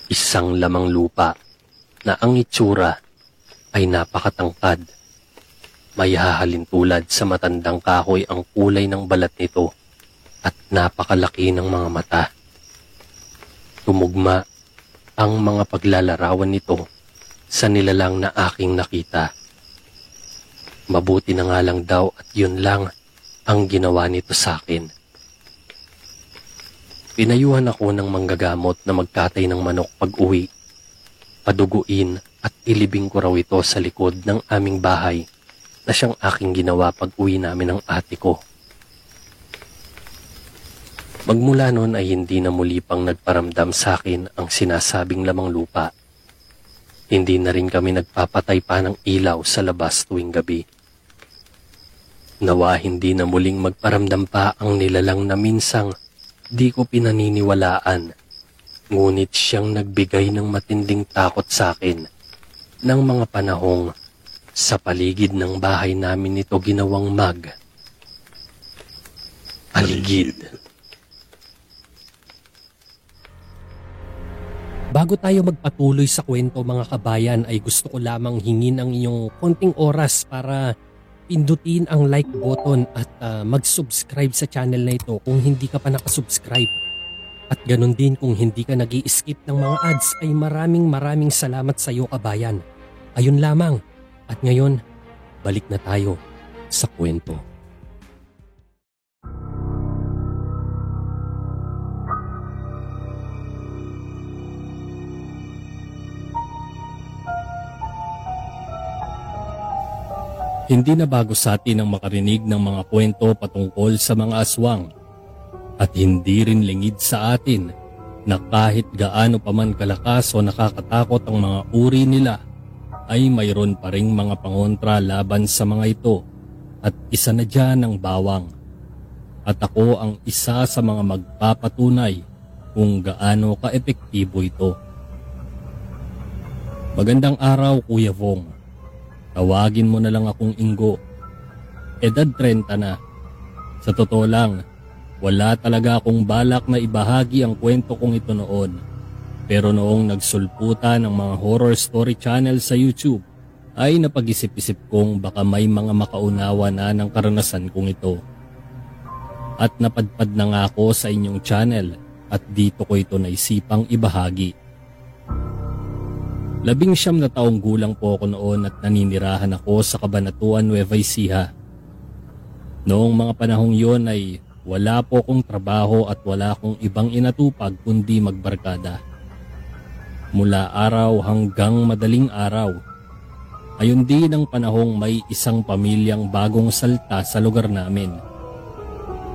Isang lamang lupa na ang itsura ay napakatangkad. May hahalin tulad sa matandang kahoy ang kulay ng balat nito at napakalaki ng mga mata. Tumugma ang mga paglalarawan nito sa nilalang na aking nakita. Mabuti na nga lang daw at yun lang ang ginawa nito sa akin. Pinayuhan ako ng manggagamot na magkatay ng manok pag uwi. Paduguin at ilibing ko raw ito sa likod ng aming bahay na siyang aking ginawa pag uwi namin ng ate ko. Magmula noon ay hindi na muli pang nagparamdam sa akin ang sinasabing lamang lupa hindi na rin kami nagpapatay pa ng ilaw sa labas tuwing gabi. Nawa hindi na muling magparamdam pa ang nilalang na minsang di ko pinaniniwalaan. Ngunit siyang nagbigay ng matinding takot sa akin ng mga panahong sa paligid ng bahay namin ito ginawang mag. Aligid. Bago tayo magpatuloy sa kwento mga kabayan ay gusto ko lamang hingin ang inyong konting oras para pindutin ang like button at uh, mag-subscribe sa channel na ito kung hindi ka pa nakasubscribe. At ganun din kung hindi ka nag skip ng mga ads ay maraming maraming salamat sa iyo kabayan. Ayun lamang. At ngayon, balik na tayo sa kwento. Hindi na bago sa atin ang makarinig ng mga kwento patungkol sa mga aswang at hindi rin lingid sa atin na kahit gaano pa man kalakas o nakakatakot ang mga uri nila ay mayroon pa ring mga pangontra laban sa mga ito at isa na dyan ang bawang. At ako ang isa sa mga magpapatunay kung gaano ka-epektibo ito. Magandang araw Kuya Vong. Tawagin mo na lang akong Ingo. Edad 30 na. Sa totoo lang, wala talaga akong balak na ibahagi ang kwento kong ito noon. Pero noong nagsulputa ng mga horror story channel sa YouTube, ay napag-isip-isip kong baka may mga makaunawa na ng karanasan kong ito. At napadpad na nga ako sa inyong channel at dito ko ito naisipang ibahagi. Labing siyam na taong gulang po ako noon at naninirahan ako sa Kabanatuan Nueva Ecija. Noong mga panahong yon ay wala po akong trabaho at wala akong ibang inatupag kundi magbarkada. Mula araw hanggang madaling araw. Ayun din ang panahong may isang pamilyang bagong salta sa lugar namin.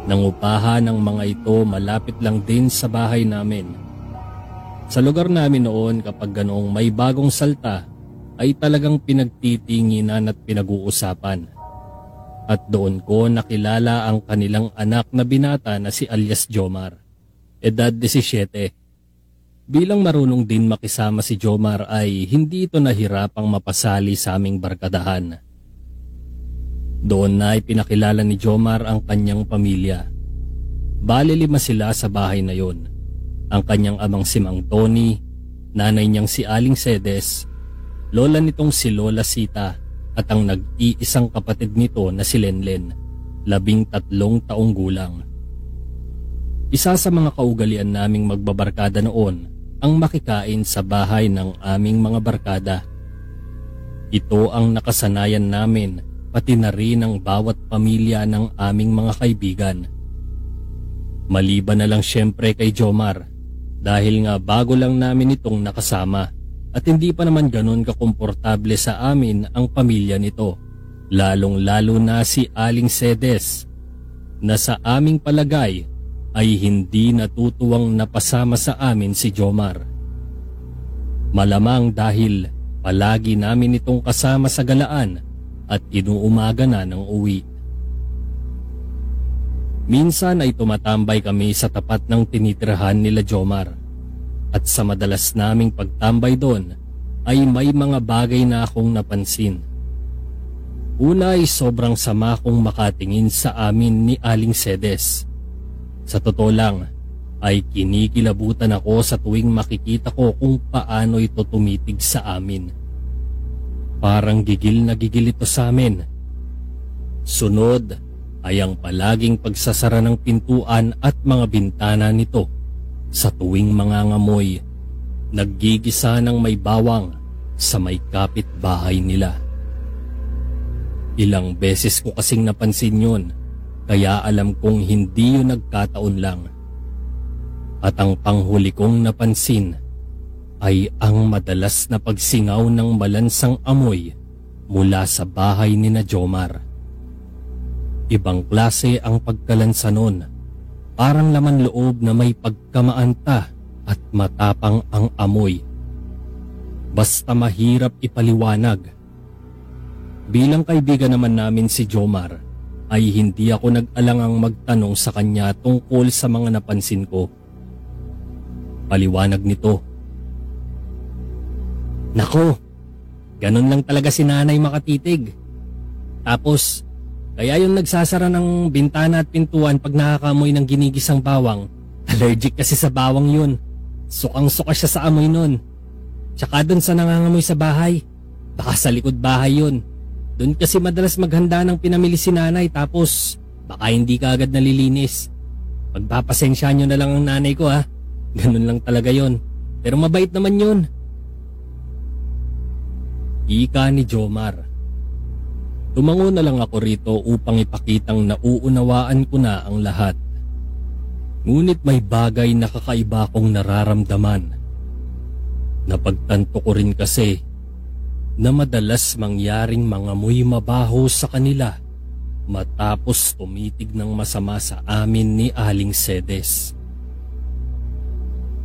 Nangupahan ng mga ito malapit lang din sa bahay namin sa lugar namin noon kapag ganoong may bagong salta ay talagang pinagtitinginan at pinag-uusapan. At doon ko nakilala ang kanilang anak na binata na si alias Jomar, edad 17. Bilang marunong din makisama si Jomar ay hindi ito nahirapang mapasali sa aming barkadahan. Doon na ipinakilala ni Jomar ang kanyang pamilya. Bali lima sila sa bahay na yon ang kanyang amang si Mang Tony, nanay niyang si Aling Sedes, lola nitong si Lola Sita at ang nag-iisang kapatid nito na si Lenlen, labing tatlong taong gulang. Isa sa mga kaugalian naming magbabarkada noon ang makikain sa bahay ng aming mga barkada. Ito ang nakasanayan namin pati na rin ang bawat pamilya ng aming mga kaibigan. Maliban na lang syempre kay Jomar dahil nga bago lang namin itong nakasama at hindi pa naman ganun kakomportable sa amin ang pamilya nito. Lalong lalo na si Aling Sedes na sa aming palagay ay hindi natutuwang napasama sa amin si Jomar. Malamang dahil palagi namin itong kasama sa galaan at inuumaga na ng uwi. Minsan ay tumatambay kami sa tapat ng tinitirahan nila Jomar at sa madalas naming pagtambay doon ay may mga bagay na akong napansin. Una ay sobrang sama kong makatingin sa amin ni Aling Sedes. Sa totoo lang, ay kinikilabutan ako sa tuwing makikita ko kung paano ito tumitig sa amin. Parang gigil na gigil ito sa amin. Sunod ay ang palaging pagsasara ng pintuan at mga bintana nito sa tuwing mangangamoy, naggigisa ng may bawang sa may kapit bahay nila. Ilang beses ko kasing napansin yun, kaya alam kong hindi yun nagkataon lang. At ang panghuli kong napansin ay ang madalas na pagsingaw ng malansang amoy mula sa bahay ni na Jomar. Ibang klase ang pagkalansa nun Parang laman loob na may pagkamaanta at matapang ang amoy. Basta mahirap ipaliwanag. Bilang kaibigan naman namin si Jomar, ay hindi ako nag-alangang magtanong sa kanya tungkol sa mga napansin ko. Paliwanag nito. Nako, ganun lang talaga si nanay makatitig. Tapos, kaya yung nagsasara ng bintana at pintuan pag nakakamoy ng ginigisang bawang, [LAUGHS] allergic kasi sa bawang yun. Sukang-suka siya sa amoy nun. Tsaka dun sa nangangamoy sa bahay. Baka sa likod bahay yun. Doon kasi madalas maghanda ng pinamili si nanay tapos baka hindi ka agad nalilinis. Pagpapasensya nyo na lang ang nanay ko ha. [LAUGHS] Ganun lang talaga yon. Pero mabait naman yun. Ika ni Jomar. Tumango na lang ako rito upang ipakitang nauunawaan ko na ang lahat. Ngunit may bagay na kakaiba akong nararamdaman. Napagtanto ko rin kasi na madalas mangyaring mga muy mabaho sa kanila matapos tumitig ng masama sa amin ni Aling Sedes.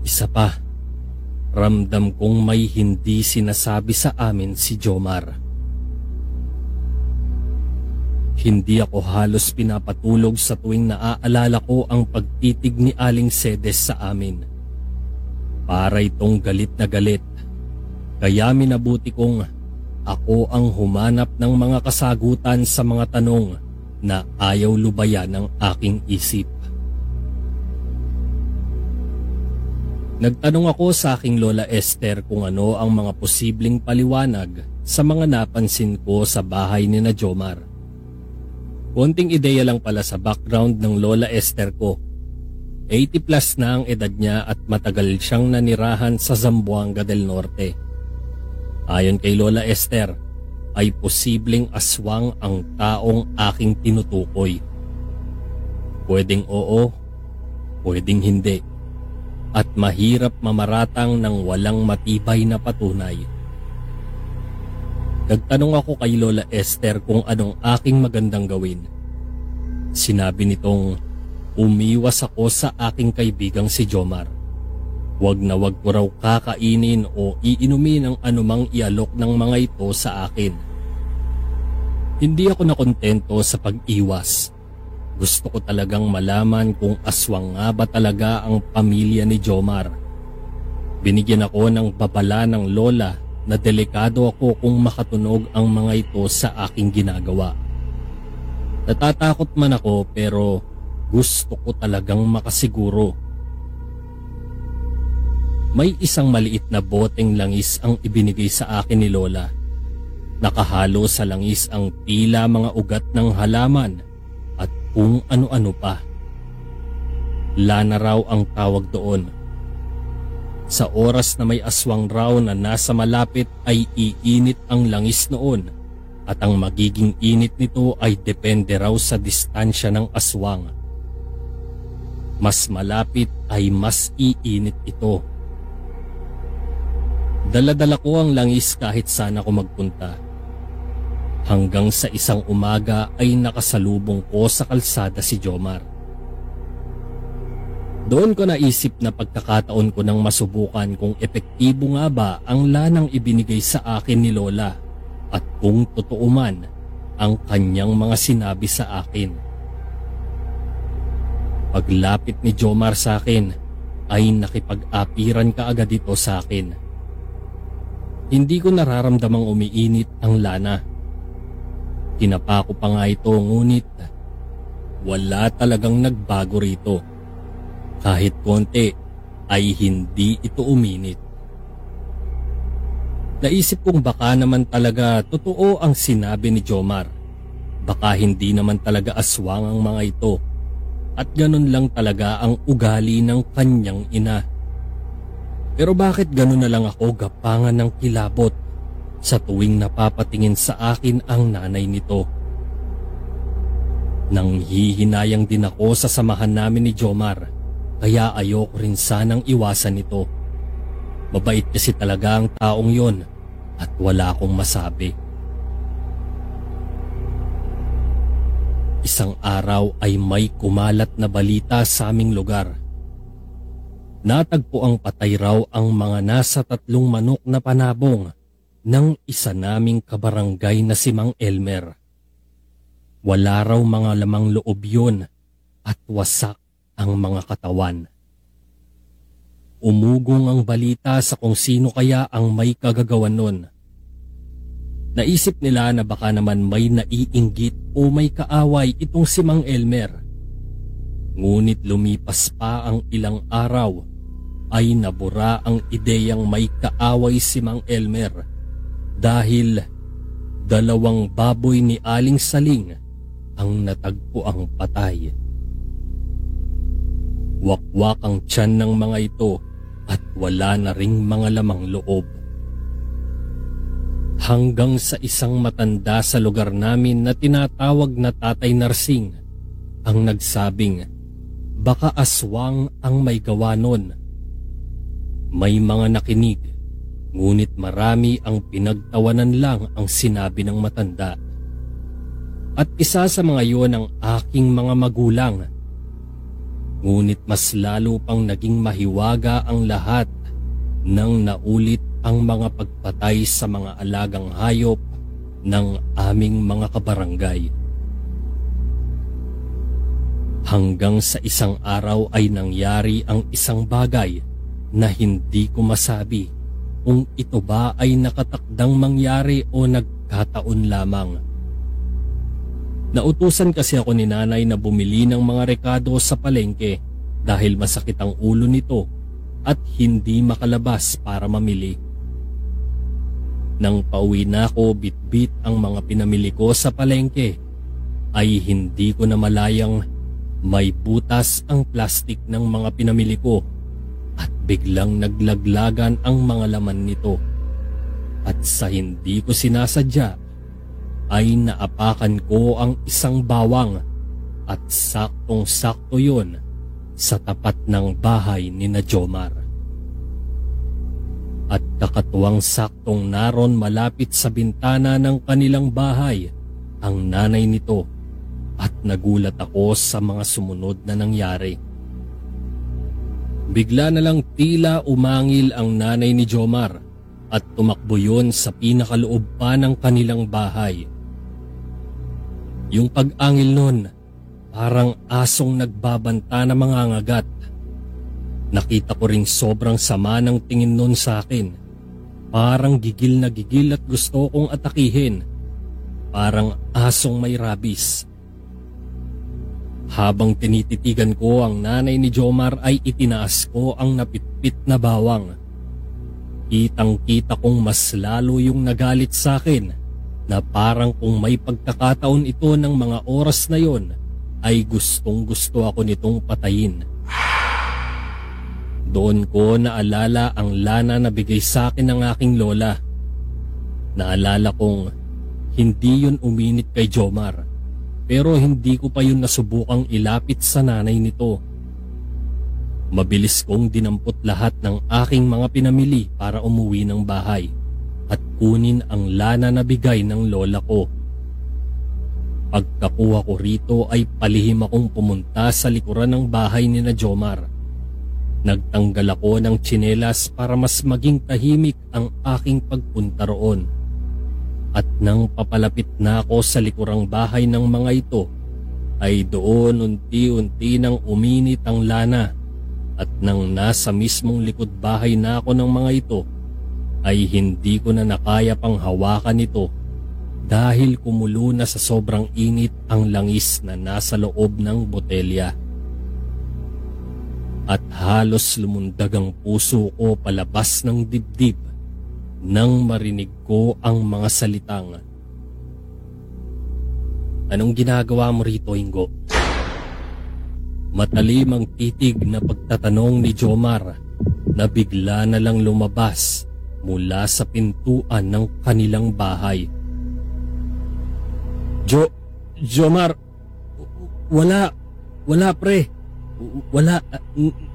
Isa pa, ramdam kong may hindi sinasabi sa amin si Jomar. Hindi ako halos pinapatulog sa tuwing naaalala ko ang pagtitig ni Aling Sedes sa amin. Para itong galit na galit. Kaya minabuti kong ako ang humanap ng mga kasagutan sa mga tanong na ayaw lubayan ng aking isip. Nagtanong ako sa aking Lola Esther kung ano ang mga posibleng paliwanag sa mga napansin ko sa bahay ni na Jomar. Konting ideya lang pala sa background ng Lola Esther ko. 80 plus na ang edad niya at matagal siyang nanirahan sa Zamboanga del Norte. Ayon kay Lola Esther, ay posibleng aswang ang taong aking tinutukoy. Pwedeng oo, pwedeng hindi. At mahirap mamaratang ng walang matibay na patunay. Nagtanong ako kay Lola Esther kung anong aking magandang gawin. Sinabi nitong umiwas ako sa aking kaibigang si Jomar. Huwag na wag ko raw kakainin o iinumin ang anumang ialok ng mga ito sa akin. Hindi ako nakontento sa pag-iwas. Gusto ko talagang malaman kung aswang nga ba talaga ang pamilya ni Jomar. Binigyan ako ng babala ng lola na delikado ako kung makatunog ang mga ito sa aking ginagawa. Natatakot man ako pero gusto ko talagang makasiguro. May isang maliit na boteng langis ang ibinigay sa akin ni Lola. Nakahalo sa langis ang tila mga ugat ng halaman at kung ano-ano pa. Lana raw ang tawag doon. Sa oras na may aswang raw na nasa malapit ay iinit ang langis noon at ang magiging init nito ay depende raw sa distansya ng aswang. Mas malapit ay mas iinit ito. Daladala ko ang langis kahit saan ako magpunta. Hanggang sa isang umaga ay nakasalubong ko sa kalsada si Jomar. Doon ko naisip na pagkakataon ko nang masubukan kung epektibo nga ba ang lanang ibinigay sa akin ni Lola at kung totoo man ang kanyang mga sinabi sa akin. Paglapit ni Jomar sa akin ay nakipag-apiran ka agad ito sa akin. Hindi ko nararamdamang umiinit ang lana. Tinapa ko pa nga ito ngunit wala talagang nagbago rito. Kahit konti ay hindi ito uminit. Naisip kong baka naman talaga totoo ang sinabi ni Jomar. Baka hindi naman talaga aswang ang mga ito. At ganun lang talaga ang ugali ng kanyang ina. Pero bakit ganun na lang ako gapangan ng kilabot sa tuwing napapatingin sa akin ang nanay nito? Nang hihinayang din ako sa samahan namin ni Jomar, kaya ayoko rin sanang iwasan ito. Mabait kasi talaga ang taong yon at wala akong masabi. Isang araw ay may kumalat na balita sa aming lugar. Natagpo ang patay raw ang mga nasa tatlong manok na panabong ng isa naming kabarangay na si Mang Elmer. Wala raw mga lamang loob yun at wasak ang mga katawan. Umugong ang balita sa kung sino kaya ang may kagagawan nun. Naisip nila na baka naman may naiinggit o may kaaway itong si Mang Elmer. Ngunit lumipas pa ang ilang araw ay nabura ang ideyang may kaaway si Mang Elmer dahil dalawang baboy ni Aling Saling ang natagpo ang patay. Wakwak ang tiyan ng mga ito at wala na ring mga lamang loob. Hanggang sa isang matanda sa lugar namin na tinatawag na Tatay Narsing ang nagsabing baka aswang ang may gawa nun. May mga nakinig ngunit marami ang pinagtawanan lang ang sinabi ng matanda. At isa sa mga iyon ang aking mga magulang Ngunit mas lalo pang naging mahiwaga ang lahat nang naulit ang mga pagpatay sa mga alagang hayop ng aming mga kabarangay. Hanggang sa isang araw ay nangyari ang isang bagay na hindi ko masabi kung ito ba ay nakatakdang mangyari o nagkataon lamang. Nautusan kasi ako ni nanay na bumili ng mga rekado sa palengke dahil masakit ang ulo nito at hindi makalabas para mamili. Nang pauwi na ako bitbit ang mga pinamili ko sa palengke ay hindi ko na malayang may butas ang plastik ng mga pinamili ko at biglang naglaglagan ang mga laman nito. At sa hindi ko sinasadya ay naapakan ko ang isang bawang at saktong-sakto yun sa tapat ng bahay ni na Jomar. At kakatuwang saktong naron malapit sa bintana ng kanilang bahay ang nanay nito at nagulat ako sa mga sumunod na nangyari. Bigla na lang tila umangil ang nanay ni Jomar at tumakbo yun sa pinakaloob pa ng kanilang bahay yung pag-angil nun, parang asong nagbabanta na mga ngagat. Nakita ko ring sobrang sama ng tingin nun sa akin. Parang gigil na gigil at gusto kong atakihin. Parang asong may rabis. Habang tinititigan ko ang nanay ni Jomar ay itinaas ko ang napitpit na bawang. Kitang-kita kong mas lalo yung nagalit sa akin na parang kung may pagkakataon ito ng mga oras na yon ay gustong gusto ako nitong patayin. Doon ko naalala ang lana na bigay sa akin ng aking lola. Naalala kong hindi yun uminit kay Jomar pero hindi ko pa yun nasubukang ilapit sa nanay nito. Mabilis kong dinampot lahat ng aking mga pinamili para umuwi ng bahay kunin ang lana na bigay ng lola ko. Pagkakuha ko rito ay palihim akong pumunta sa likuran ng bahay ni na Jomar. Nagtanggal ako ng tsinelas para mas maging tahimik ang aking pagpunta roon. At nang papalapit na ako sa likurang bahay ng mga ito, ay doon unti-unti nang uminit ang lana at nang nasa mismong likod bahay na ako ng mga ito ay hindi ko na nakaya pang hawakan ito dahil kumulo na sa sobrang init ang langis na nasa loob ng botelya. At halos lumundag ang puso ko palabas ng dibdib nang marinig ko ang mga salitang Anong ginagawa mo rito, Ingo? Matalim ang titig na pagtatanong ni Jomar na bigla na lang lumabas mula sa pintuan ng kanilang bahay. Jo, Jomar, wala, wala pre. Wala,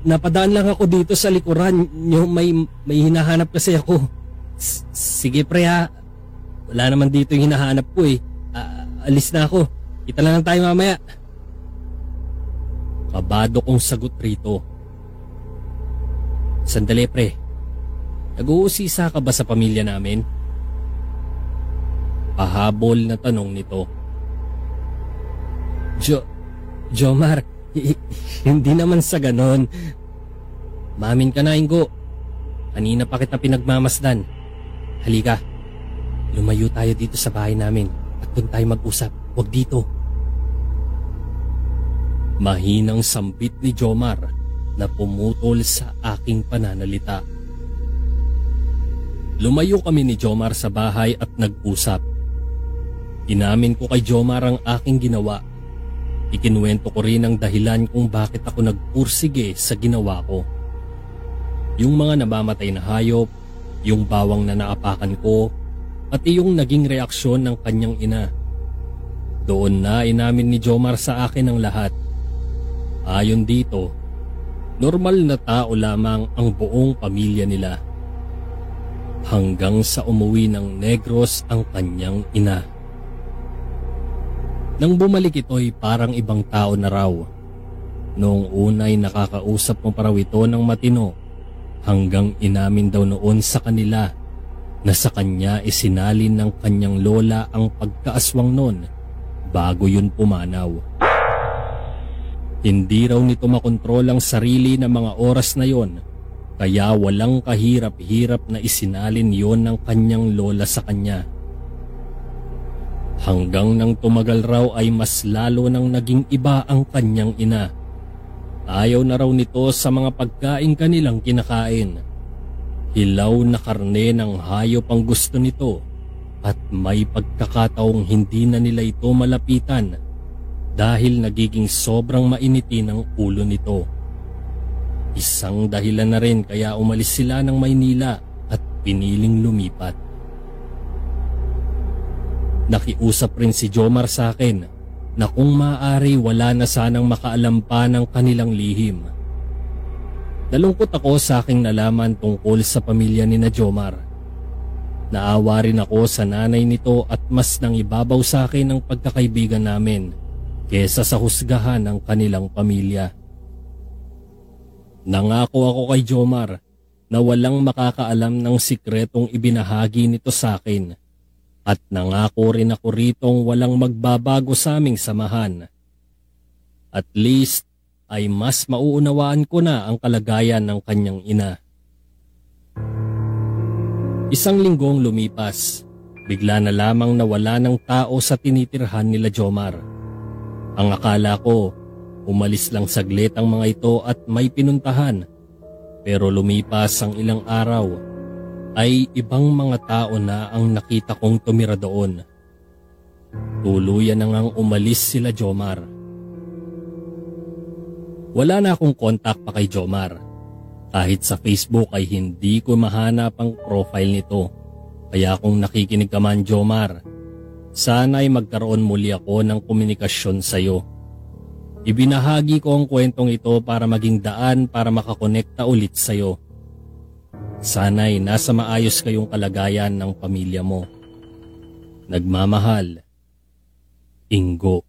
napadaan lang ako dito sa likuran nyo, may, may hinahanap kasi ako. Sige pre ha, wala naman dito yung hinahanap ko eh. A- alis na ako, kita na lang tayo mamaya. Kabado kong sagot rito. Sandali pre, nag-uusisa ka ba sa pamilya namin? Pahabol na tanong nito. Jo, Jomar, hindi naman sa ganon. Mamin ka na, Ingo. Kanina pa kita pinagmamasdan. Halika, lumayo tayo dito sa bahay namin at doon tayo mag-usap. Huwag dito. Mahinang sambit ni Jomar na pumutol sa aking pananalita. Lumayo kami ni Jomar sa bahay at nag-usap. Inamin ko kay Jomar ang aking ginawa. Ikinuwento ko rin ang dahilan kung bakit ako nagpursige sa ginawa ko. Yung mga namamatay na hayop, yung bawang na naapakan ko, at yung naging reaksyon ng kanyang ina. Doon na inamin ni Jomar sa akin ang lahat. Ayon dito, normal na tao lamang ang buong pamilya nila. Hanggang sa umuwi ng Negros ang kanyang ina. Nang bumalik ito'y parang ibang tao na raw. Noong unay nakakausap mo pa raw ito ng matino hanggang inamin daw noon sa kanila na sa kanya isinalin ng kanyang lola ang pagkaaswang noon bago yun pumanaw. Hindi raw nito makontrol ang sarili ng mga oras na yon, kaya walang kahirap-hirap na isinalin yon ng kanyang lola sa kanya. Hanggang nang tumagal raw ay mas lalo nang naging iba ang kanyang ina. Ayaw na raw nito sa mga pagkain kanilang kinakain. Hilaw na karne ng hayop ang gusto nito at may pagkakataong hindi na nila ito malapitan dahil nagiging sobrang mainitin ang ulo nito. Isang dahilan na rin kaya umalis sila ng Maynila at piniling lumipat. Nakiusap rin si Jomar sa akin na kung maaari wala na sanang makaalam pa ng kanilang lihim. Nalungkot ako sa aking nalaman tungkol sa pamilya ni na Jomar. Naawa rin ako sa nanay nito at mas nang ibabaw sa akin ang pagkakaibigan namin kesa sa husgahan ng kanilang pamilya. Nangako ako kay Jomar na walang makakaalam ng sikretong ibinahagi nito sa akin at nangako rin ako ritong walang magbabago sa aming samahan. At least ay mas mauunawaan ko na ang kalagayan ng kanyang ina. Isang linggong lumipas, bigla na lamang nawala ng tao sa tinitirhan nila Jomar. Ang akala ko, umalis lang saglit ang mga ito at may pinuntahan. Pero lumipas ang ilang araw ay ibang mga tao na ang nakita kong tumira doon. Tuluyan na ngang umalis sila Jomar. Wala na akong kontak pa kay Jomar. Kahit sa Facebook ay hindi ko mahanap ang profile nito. Kaya kung nakikinig ka man Jomar, sana ay magkaroon muli ako ng komunikasyon sa iyo. Ibinahagi ko ang kwentong ito para maging daan para makakonekta ulit sa iyo. Sana'y nasa maayos kayong kalagayan ng pamilya mo. Nagmamahal, Ingo.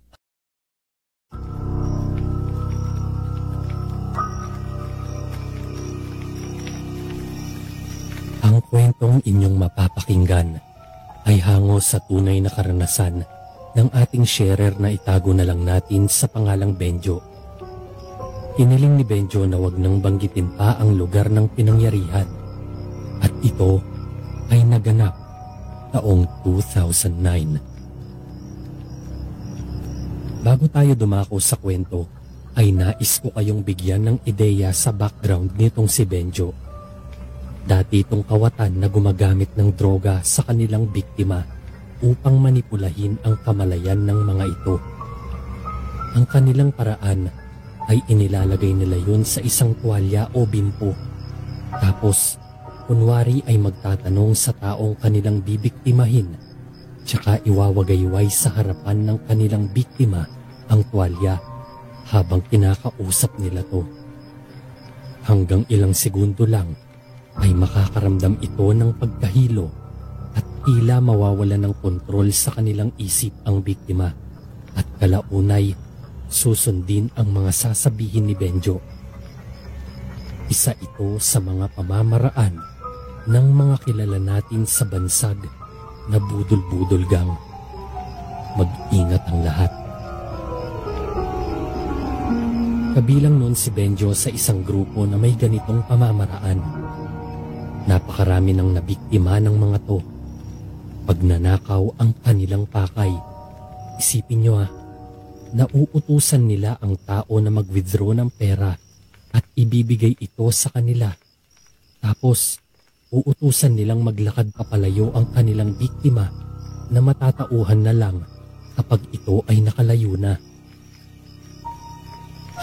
Ang kwentong inyong mapapakinggan ay hango sa tunay na karanasan ng ating sharer na itago na lang natin sa pangalang Benjo. Hiniling ni Benjo na wag nang banggitin pa ang lugar ng pinangyarihan at ito ay naganap taong 2009. Bago tayo dumako sa kwento, ay nais ko kayong bigyan ng ideya sa background nitong si Benjo. Dati itong kawatan na gumagamit ng droga sa kanilang biktima upang manipulahin ang kamalayan ng mga ito. Ang kanilang paraan ay inilalagay nila yun sa isang tuwalya o bimpo. Tapos, kunwari ay magtatanong sa taong kanilang bibiktimahin, tsaka iwawagayway sa harapan ng kanilang biktima ang tuwalya habang kinakausap nila to. Hanggang ilang segundo lang ay makakaramdam ito ng pagkahilo at tila mawawala ng kontrol sa kanilang isip ang biktima at kalaunay susundin ang mga sasabihin ni Benjo. Isa ito sa mga pamamaraan ng mga kilala natin sa bansag na budol-budol gang. Mag-ingat ang lahat. Kabilang noon si Benjo sa isang grupo na may ganitong pamamaraan. Napakarami ng nabiktima ng mga to. Pagnanakaw ang kanilang pakay. Isipin nyo ah, nauutusan nila ang tao na mag-withdraw ng pera at ibibigay ito sa kanila. Tapos, uutusan nilang maglakad papalayo ang kanilang biktima na matatauhan na lang kapag ito ay nakalayo na.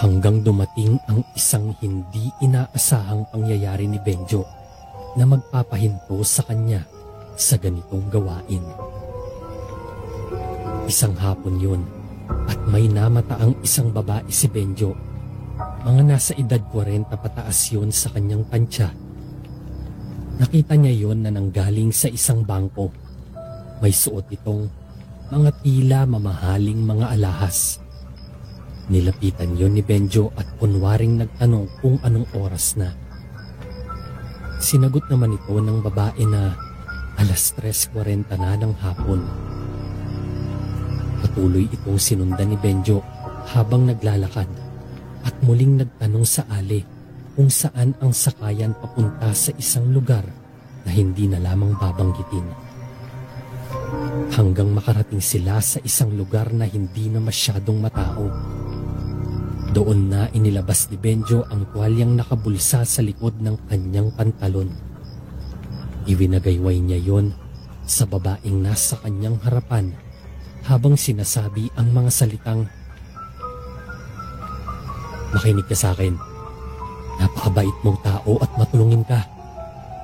Hanggang dumating ang isang hindi inaasahang pangyayari ni Benjo na magpapahinto sa kanya sa ganitong gawain. Isang hapon yun at may namata ang isang babae si Benjo. Mga nasa edad 40 pataas yun sa kanyang tansya. Nakita niya yon na nanggaling sa isang bangko. May suot itong mga tila mamahaling mga alahas. Nilapitan yon ni Benjo at kunwaring nagtanong kung anong oras na. Sinagot naman ito ng babae na alas 3.40 na ng hapon. Patuloy itong sinundan ni Benjo habang naglalakad at muling nagtanong sa Ali kung saan ang sakayan papunta sa isang lugar na hindi na lamang babanggitin. Hanggang makarating sila sa isang lugar na hindi na masyadong matao. Doon na inilabas ni Benjo ang tuwalyang nakabulsa sa likod ng kanyang pantalon. Iwinagayway niya yon sa babaeng nasa kanyang harapan habang sinasabi ang mga salitang Makinig ka sa akin. Napakabait mong tao at matulungin ka.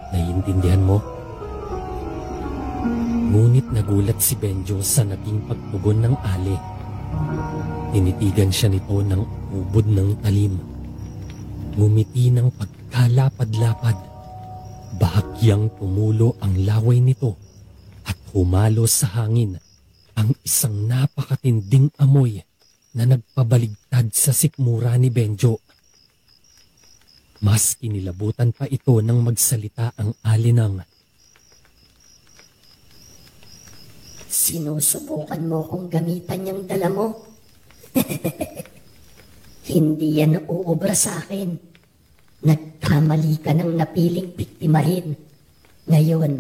Naiintindihan mo? Ngunit nagulat si Benjo sa naging pagtugon ng ali. Tinitigan siya nito ng ubod ng talim. Ngumiti ng pagkalapad-lapad. Bahagyang tumulo ang laway nito at humalo sa hangin ang isang napakatinding amoy na nagpabaligtad sa sikmura ni Benjo. Mas kinilabutan pa ito nang magsalita ang alinang. Sinusubukan mo kung gamitan yung dala mo? [LAUGHS] Hindi yan uubra sa akin. Nagkamali ka ng napiling biktimahin. Ngayon,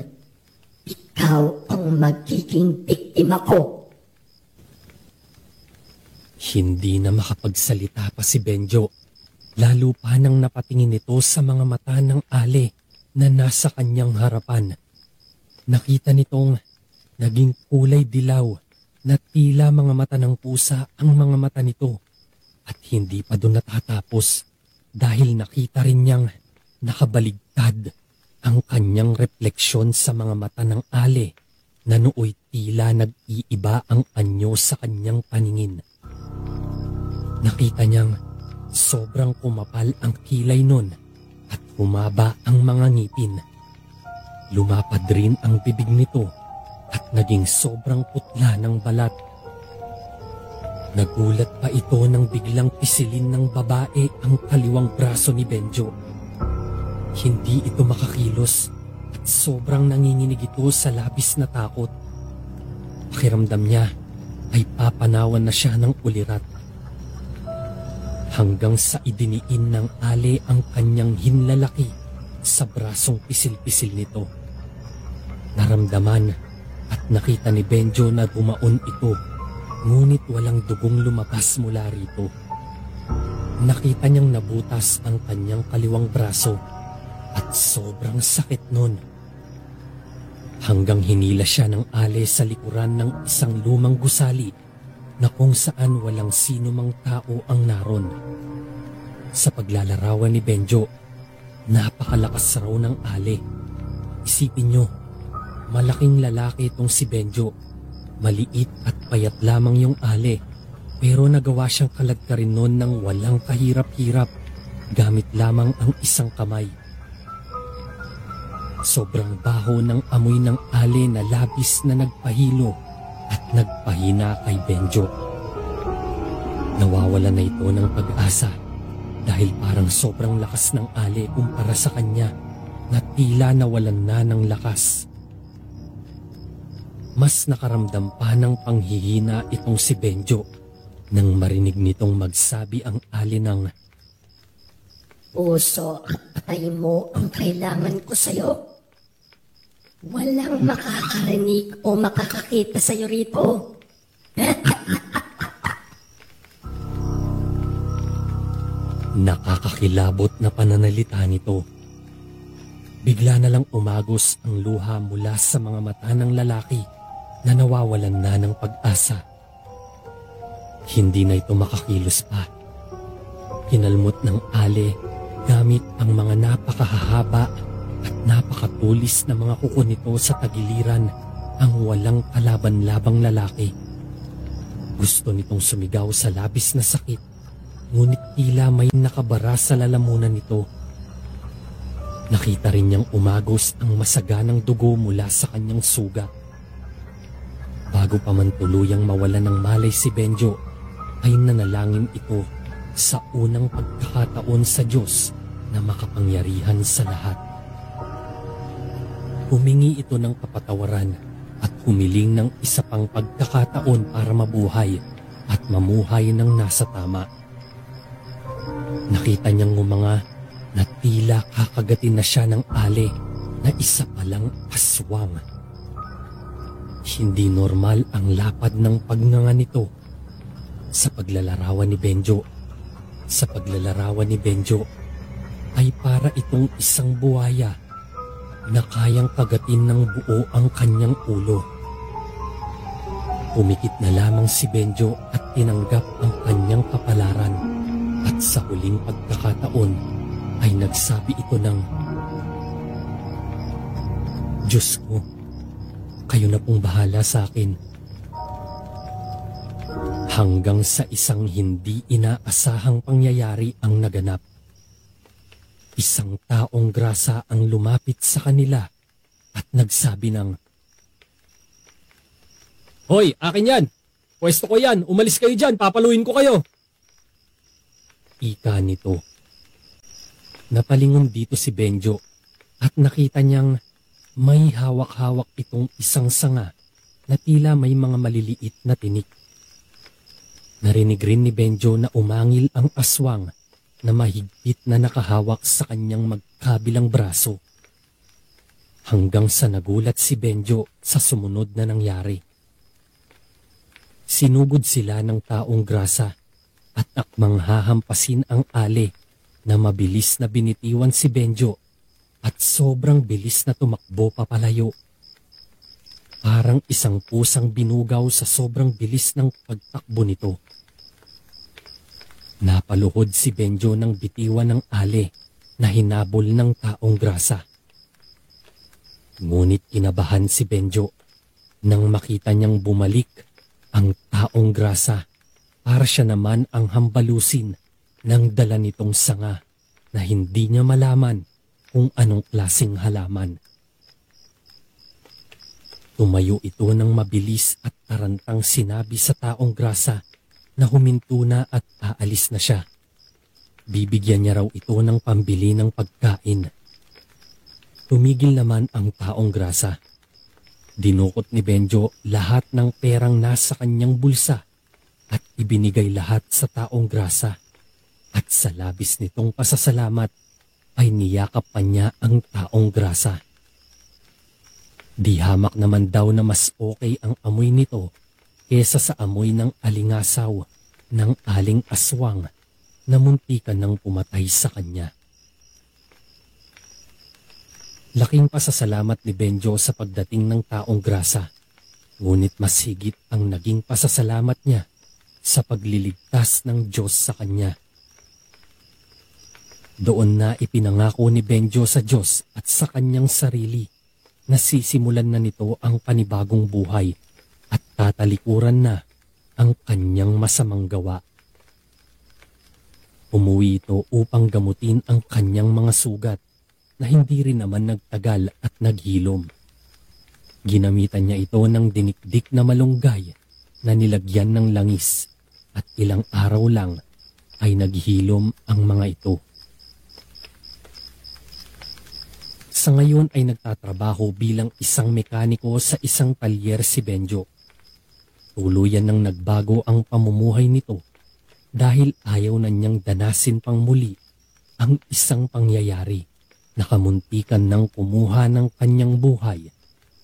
ikaw ang magiging biktima ko. Hindi na makapagsalita pa si Benjo. Lalo pa nang napatingin ito sa mga mata ng ali na nasa kanyang harapan. Nakita nitong naging kulay dilaw na tila mga mata ng pusa ang mga mata nito. At hindi pa doon natatapos dahil nakita rin niyang nakabaligtad ang kanyang refleksyon sa mga mata ng ale na nooy tila nag-iiba ang anyo sa kanyang paningin. Nakita niyang sobrang kumapal ang kilay nun at humaba ang mga ngipin. Lumapad rin ang bibig nito at naging sobrang putla ng balat. Nagulat pa ito nang biglang pisilin ng babae ang kaliwang braso ni Benjo. Hindi ito makakilos at sobrang nanginginig ito sa labis na takot. Pakiramdam niya ay papanawan na siya ng ulirat. Hanggang sa idiniin ng ale ang kanyang hinlalaki sa brasong pisil-pisil nito. Naramdaman at nakita ni Benjo na bumaon ito ngunit walang dugong lumabas mula rito. Nakita niyang nabutas ang kanyang kaliwang braso at sobrang sakit nun. Hanggang hinila siya ng ale sa likuran ng isang lumang gusali na kung saan walang sino mang tao ang naron. Sa paglalarawan ni Benjo, napakalakas raw ng ale. Isipin nyo, malaking lalaki itong si Benjo. Maliit at payat lamang yung ale, pero nagawa siyang kaladkarin noon ng walang kahirap-hirap gamit lamang ang isang kamay. Sobrang baho ng amoy ng ale na labis na nagpahilo at nagpahina kay Benjo. Nawawala na ito ng pag-asa dahil parang sobrang lakas ng ale kumpara sa kanya na tila nawalan na ng lakas. Mas nakaramdam pa ng panghihina itong si Benjo nang marinig nitong magsabi ang ali ng Puso at patay mo ang kailangan ko sa'yo. Walang makakarinig o makakakita sa'yo rito. [LAUGHS] nakakakilabot na pananalita nito. Bigla na lang umagos ang luha mula sa mga mata ng lalaki na nawawalan na ng pag-asa. Hindi na ito makakilos pa. Kinalmot ng ale gamit ang mga napakahahaba at napakatulis na mga kuko nito sa tagiliran ang walang kalaban-labang lalaki. Gusto nitong sumigaw sa labis na sakit ngunit tila may nakabara sa lalamunan nito. Nakita rin niyang umagos ang masaganang dugo mula sa kanyang sugat. Bago pa man tuluyang mawala ng malay si Benjo, ay nanalangin ito sa unang pagkakataon sa Diyos na makapangyarihan sa lahat. Humingi ito ng kapatawaran at humiling ng isa pang pagkakataon para mabuhay at mamuhay ng nasa tama. Nakita niyang ngumanga na tila kakagatin na siya ng ale na isa palang aswang. Hindi normal ang lapad ng pagnganga nito. Sa paglalarawan ni Benjo, sa paglalarawan ni Benjo, ay para itong isang buwaya na kayang kagatin ng buo ang kanyang ulo. Pumikit na lamang si Benjo at tinanggap ang kanyang kapalaran at sa huling pagkakataon ay nagsabi ito ng Diyos ko, kayo na pong bahala sa akin. Hanggang sa isang hindi inaasahang pangyayari ang naganap. Isang taong grasa ang lumapit sa kanila at nagsabi ng, Hoy, akin yan! Pwesto ko yan! Umalis kayo dyan! Papaluin ko kayo! Ika nito. Napalingon dito si Benjo at nakita niyang may hawak-hawak itong isang sanga na tila may mga maliliit na tinik. Narinig rin ni Benjo na umangil ang aswang na mahigpit na nakahawak sa kanyang magkabilang braso. Hanggang sa nagulat si Benjo sa sumunod na nangyari. Sinugod sila ng taong grasa at akmang hahampasin ang ale na mabilis na binitiwan si Benjo at sobrang bilis na tumakbo papalayo. Parang isang pusang binugaw sa sobrang bilis ng pagtakbo nito. Napaluhod si Benjo ng bitiwan ng ale na hinabol ng taong grasa. Ngunit kinabahan si Benjo nang makita niyang bumalik ang taong grasa para siya naman ang hambalusin ng dala nitong sanga na hindi niya malaman kung anong klasing halaman. Tumayo ito ng mabilis at tarantang sinabi sa taong grasa na huminto na at aalis na siya. Bibigyan niya raw ito ng pambili ng pagkain. Tumigil naman ang taong grasa. Dinukot ni Benjo lahat ng perang nasa kanyang bulsa at ibinigay lahat sa taong grasa. At sa labis nitong pasasalamat ay niyakap pa niya ang taong grasa. Di hamak naman daw na mas okay ang amoy nito kesa sa amoy ng alingasaw ng aling aswang na muntikan ng pumatay sa kanya. Laking pasasalamat ni Benjo sa pagdating ng taong grasa. Ngunit mas higit ang naging pasasalamat niya sa pagliligtas ng Diyos sa kanya. Doon na ipinangako ni Benjo sa Diyos at sa kanyang sarili na sisimulan na nito ang panibagong buhay at tatalikuran na ang kanyang masamang gawa. Umuwi ito upang gamutin ang kanyang mga sugat na hindi rin naman nagtagal at naghilom. Ginamitan niya ito ng dinikdik na malunggay na nilagyan ng langis at ilang araw lang ay naghilom ang mga ito. Sa ngayon ay nagtatrabaho bilang isang mekaniko sa isang talyer si Benjo. Tuluyan nang nagbago ang pamumuhay nito dahil ayaw na niyang danasin pang muli ang isang pangyayari nakamuntikan ng kumuha ng kanyang buhay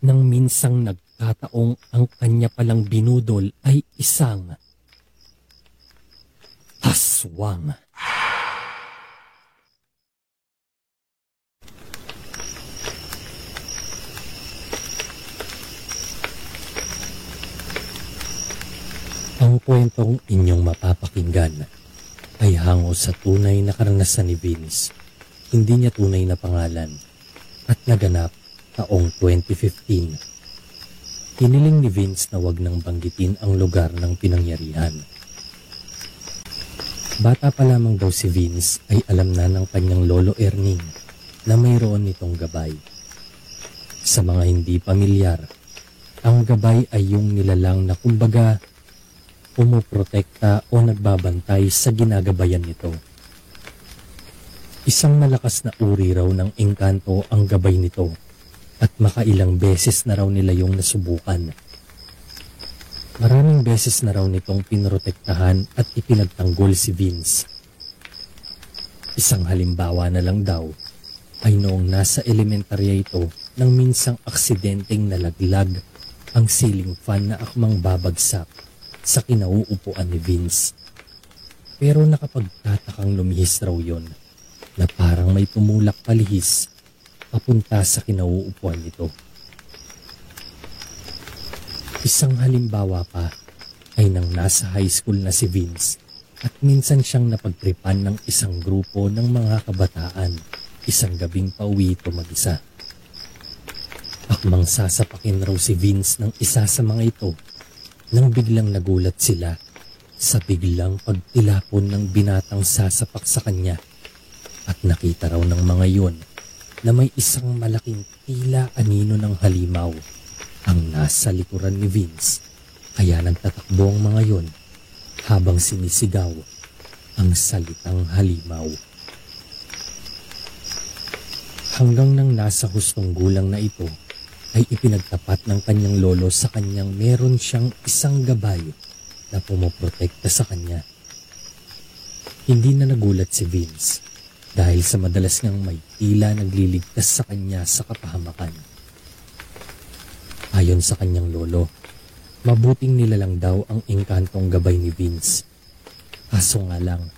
nang minsang nagkataong ang kanya palang binudol ay isang aswang. Ang kwentong inyong mapapakinggan ay hango sa tunay na karanasan ni Vince hindi niya tunay na pangalan at naganap taong 2015. Hiniling ni Vince na wag nang banggitin ang lugar ng pinangyarihan. Bata pa lamang daw si Vince ay alam na ng kanyang lolo Erning na mayroon nitong gabay. Sa mga hindi pamilyar, ang gabay ay yung nilalang na kumbaga pumuprotekta o nagbabantay sa ginagabayan nito. Isang malakas na uri raw ng engkanto ang gabay nito at makailang beses na raw nila yung nasubukan. Maraming beses na raw nitong pinrotektahan at ipinagtanggol si Vince. Isang halimbawa na lang daw ay noong nasa elementarya ito nang minsang aksidenteng nalaglag ang ceiling fan na akmang babagsak sa kinauupuan ni Vince. Pero nakapagtatakang lumihis raw yon na parang may tumulak palihis papunta sa kinauupuan nito. Isang halimbawa pa ay nang nasa high school na si Vince at minsan siyang napagtripan ng isang grupo ng mga kabataan isang gabing pauwi ito mag-isa. Akmang sasapakin raw si Vince ng isa sa mga ito nang biglang nagulat sila sa biglang pagtilapon ng binatang sasapak sa kanya at nakita raw ng mga yon na may isang malaking tila anino ng halimaw ang nasa likuran ni Vince. Kaya nagtatakbo ang mga yon habang sinisigaw ang salitang halimaw. Hanggang nang nasa hustong gulang na ito ay ipinagtapat ng kanyang lolo sa kanyang meron siyang isang gabay na pumoprotekta sa kanya. Hindi na nagulat si Vince dahil sa madalas ngang may tila nagliligtas sa kanya sa kapahamakan. Ayon sa kanyang lolo, mabuting nilalang daw ang engkantong gabay ni Vince. Kaso nga lang,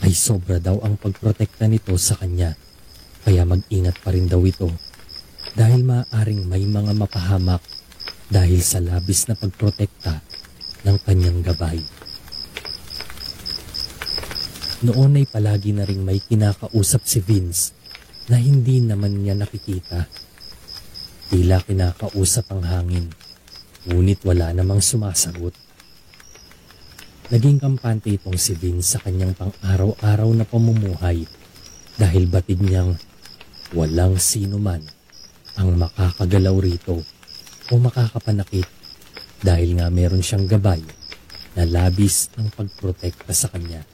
ay sobra daw ang pagprotekta nito sa kanya Kaya mag-ingat pa rin daw ito dahil maaaring may mga mapahamak dahil sa labis na pagprotekta ng kanyang gabay. Noon ay palagi na ring may kinakausap si Vince na hindi naman niya nakikita. Tila kinakausap ang hangin, ngunit wala namang sumasagot. Naging kampante itong si Vince sa kanyang pang-araw-araw na pamumuhay dahil batid niyang walang sino man ang makakagalaw rito o makakapanakit dahil nga meron siyang gabay na labis ang pagprotekta sa kanya.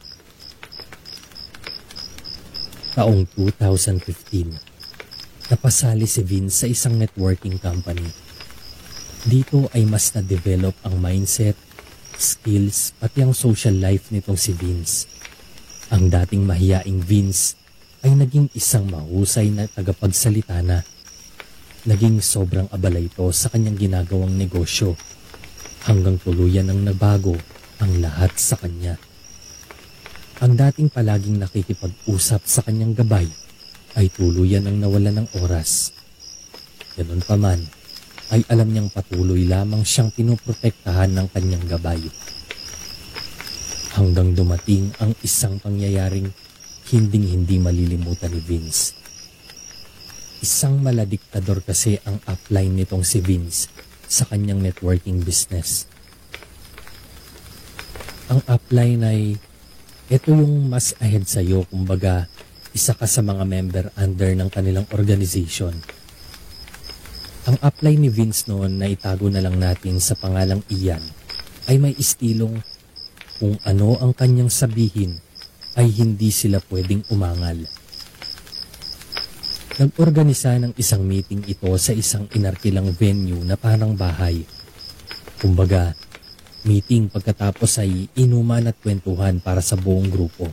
Taong 2015, napasali si Vince sa isang networking company. Dito ay mas na-develop ang mindset, skills, pati ang social life nitong si Vince. Ang dating mahiyaing Vince ay naging isang mahusay na tagapagsalita na. Naging sobrang abala ito sa kanyang ginagawang negosyo hanggang tuluyan ang nabago ang lahat sa kanya. Ang dating palaging nakikipag-usap sa kanyang gabay ay tuluyan ang nawala ng oras. Ganun pa man, ay alam niyang patuloy lamang siyang pinoprotektahan ng kanyang gabay. Hanggang dumating ang isang pangyayaring hinding-hindi malilimutan ni Vince. Isang maladiktador kasi ang upline nitong si Vince sa kanyang networking business. Ang upline ay ito yung mas ahead sa iyo, kumbaga isa ka sa mga member under ng kanilang organization. Ang apply ni Vince noon na itago na lang natin sa pangalang Ian ay may istilong kung ano ang kanyang sabihin ay hindi sila pwedeng umangal. Nag-organisa ng isang meeting ito sa isang inarkilang venue na parang bahay. Kumbaga, meeting pagkatapos ay inuman at kwentuhan para sa buong grupo.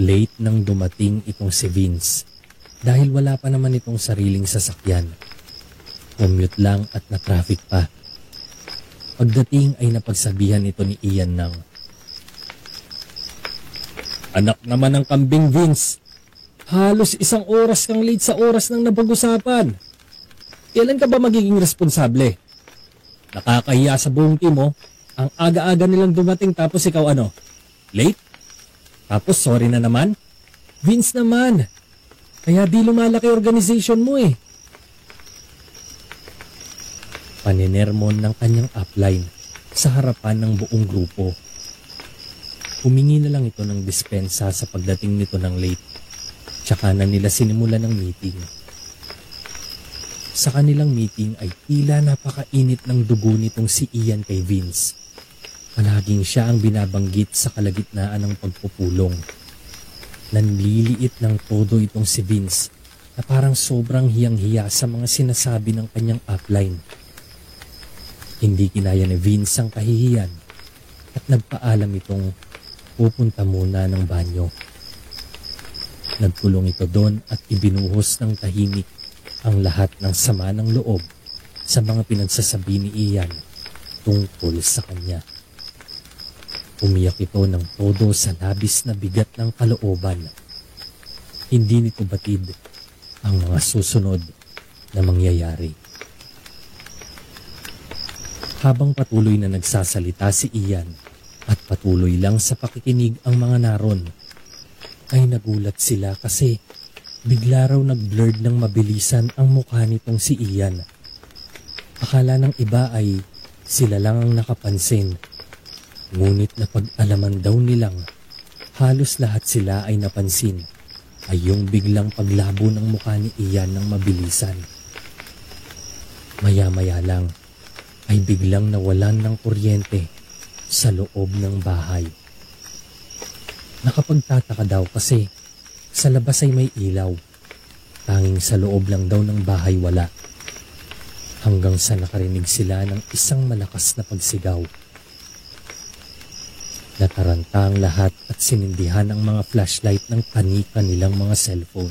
Late nang dumating itong si Vince dahil wala pa naman itong sariling sasakyan. Commute lang at na-traffic pa. Pagdating ay napagsabihan ito ni Ian ng Anak naman ng kambing Vince. Halos isang oras kang late sa oras ng napag-usapan. Kailan ka ba magiging responsable? Nakakahiya sa buong team mo. Ang aga-aga nilang dumating tapos ikaw ano? Late? Tapos sorry na naman? Vince naman. Kaya di lumalaki organization mo eh. Paninermon ng kanyang upline sa harapan ng buong grupo. Humingi na lang ito ng dispensa sa pagdating nito ng late. Tsaka na nila sinimulan ng meeting. Sa kanilang meeting ay tila napakainit ng dugo nitong si Ian kay Vince. Palaging siya ang binabanggit sa kalagitnaan ng pagpupulong. Nanliliit ng todo itong si Vince na parang sobrang hiyang-hiya sa mga sinasabi ng kanyang upline. Hindi kinaya ni Vince ang kahihiyan at nagpaalam itong pupunta muna ng banyo. Nagkulong ito doon at ibinuhos ng tahimik ang lahat ng sama ng loob sa mga pinagsasabi ni Ian tungkol sa kanya. Umiyak ito ng todo sa labis na bigat ng kalooban. Hindi nito batid ang mga susunod na mangyayari. Habang patuloy na nagsasalita si Ian at patuloy lang sa pakikinig ang mga naron, ay nagulat sila kasi Bigla raw nag-blurred ng mabilisan ang mukha nitong si Ian. Akala ng iba ay sila lang ang nakapansin. Ngunit napag-alaman daw nilang halos lahat sila ay napansin ay yung biglang paglabo ng mukha ni Ian ng mabilisan. Maya-maya lang ay biglang nawalan ng kuryente sa loob ng bahay. Nakapagtataka daw kasi sa labas ay may ilaw. Tanging sa loob lang daw ng bahay wala. Hanggang sa nakarinig sila ng isang malakas na pagsigaw. Nataranta ang lahat at sinindihan ang mga flashlight ng kanika nilang mga cellphone.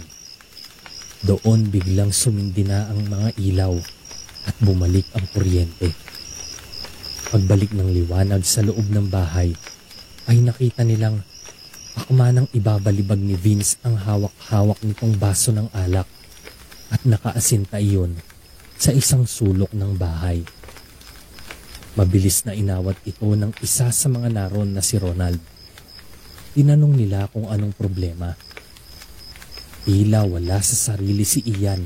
Doon biglang sumindi na ang mga ilaw at bumalik ang kuryente. Pagbalik ng liwanag sa loob ng bahay, ay nakita nilang Akmanang ibabalibag ni Vince ang hawak-hawak nitong baso ng alak at nakaasinta iyon sa isang sulok ng bahay. Mabilis na inawat ito ng isa sa mga naroon na si Ronald. Tinanong nila kung anong problema. Tila wala sa sarili si Ian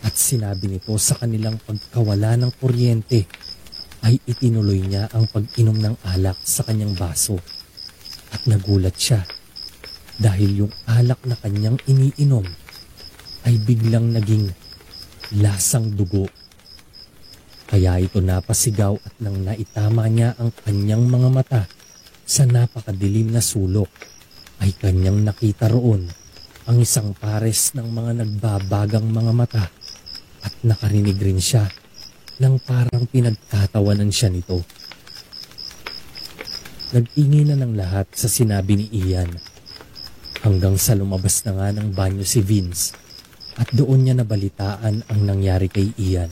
at sinabi nito sa kanilang pagkawala ng kuryente ay itinuloy niya ang pag-inom ng alak sa kanyang baso. At nagulat siya dahil yung alak na kanyang iniinom ay biglang naging lasang dugo. Kaya ito napasigaw at nang naitama niya ang kanyang mga mata sa napakadilim na sulok ay kanyang nakita roon ang isang pares ng mga nagbabagang mga mata at nakarinig rin siya ng parang pinagtatawanan siya nito. Nagtingi na ng lahat sa sinabi ni Ian hanggang sa lumabas na nga ng banyo si Vince at doon niya nabalitaan ang nangyari kay Ian.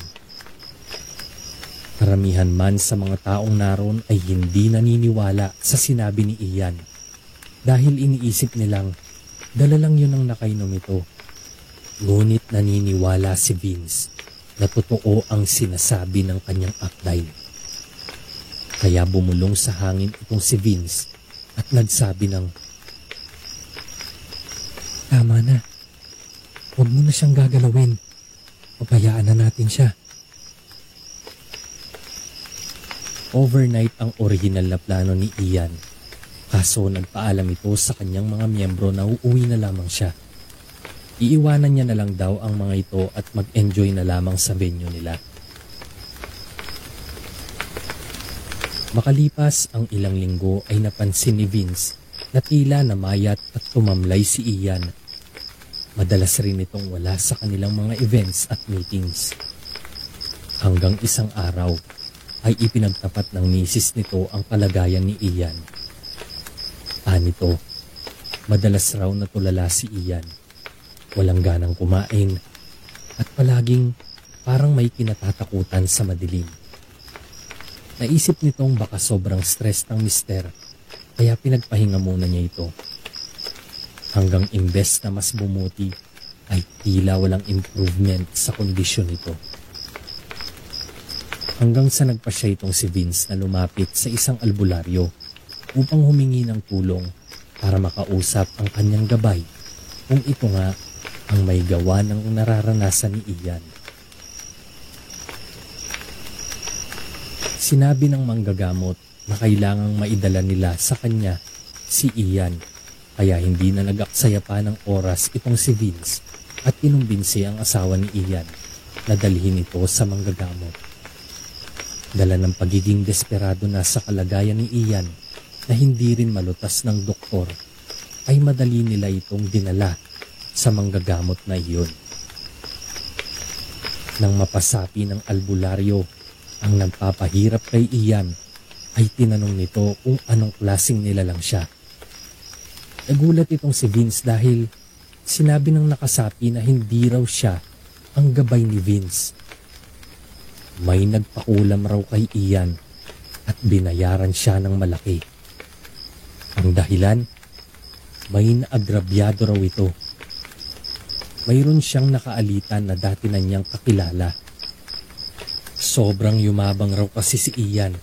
Karamihan man sa mga taong naroon ay hindi naniniwala sa sinabi ni Ian dahil iniisip nilang dala lang yun ang nakainom ito. Ngunit naniniwala si Vince na totoo ang sinasabi ng kanyang upline. Kaya bumulong sa hangin itong si Vince at nagsabi ng Tama na. Huwag mo na siyang gagalawin. Pabayaan na natin siya. Overnight ang original na plano ni Ian. Kaso nagpaalam ito sa kanyang mga miyembro na uuwi na lamang siya. Iiwanan niya na lang daw ang mga ito at mag-enjoy na lamang sa venue nila. Makalipas ang ilang linggo ay napansin ni Vince na tila namayat at tumamlay si Ian. Madalas rin itong wala sa kanilang mga events at meetings. Hanggang isang araw ay ipinagtapat ng misis nito ang kalagayan ni Ian. Anito, madalas raw natulala si Ian walang ganang kumain, at palaging parang may kinatatakutan sa madilim. Naisip nitong baka sobrang stress ng mister, kaya pinagpahinga muna niya ito. Hanggang imbes na mas bumuti, ay tila walang improvement sa kondisyon nito. Hanggang sa nagpa siya itong si Vince na lumapit sa isang albularyo upang humingi ng tulong para makausap ang kanyang gabay kung ito nga ang may gawa ng nararanasan ni Ian. Sinabi ng manggagamot na kailangang maidala nila sa kanya si Ian kaya hindi na nag-aksaya pa ng oras itong si Vince at kinumbinsi ang asawa ni Ian na dalhin ito sa manggagamot. Dala ng pagiging desperado na sa kalagayan ni Ian na hindi rin malutas ng doktor ay madali nila itong dinala sa manggagamot na iyon. Nang mapasapi ng albularyo ang nagpapahirap kay Ian, ay tinanong nito kung anong klasing nilalang siya. Nagulat itong si Vince dahil sinabi ng nakasapi na hindi raw siya ang gabay ni Vince. May nagpakulam raw kay Ian at binayaran siya ng malaki. Ang dahilan, may naagrabyado raw ito mayroon siyang nakaalitan na dati na niyang kakilala. Sobrang yumabang raw kasi si Ian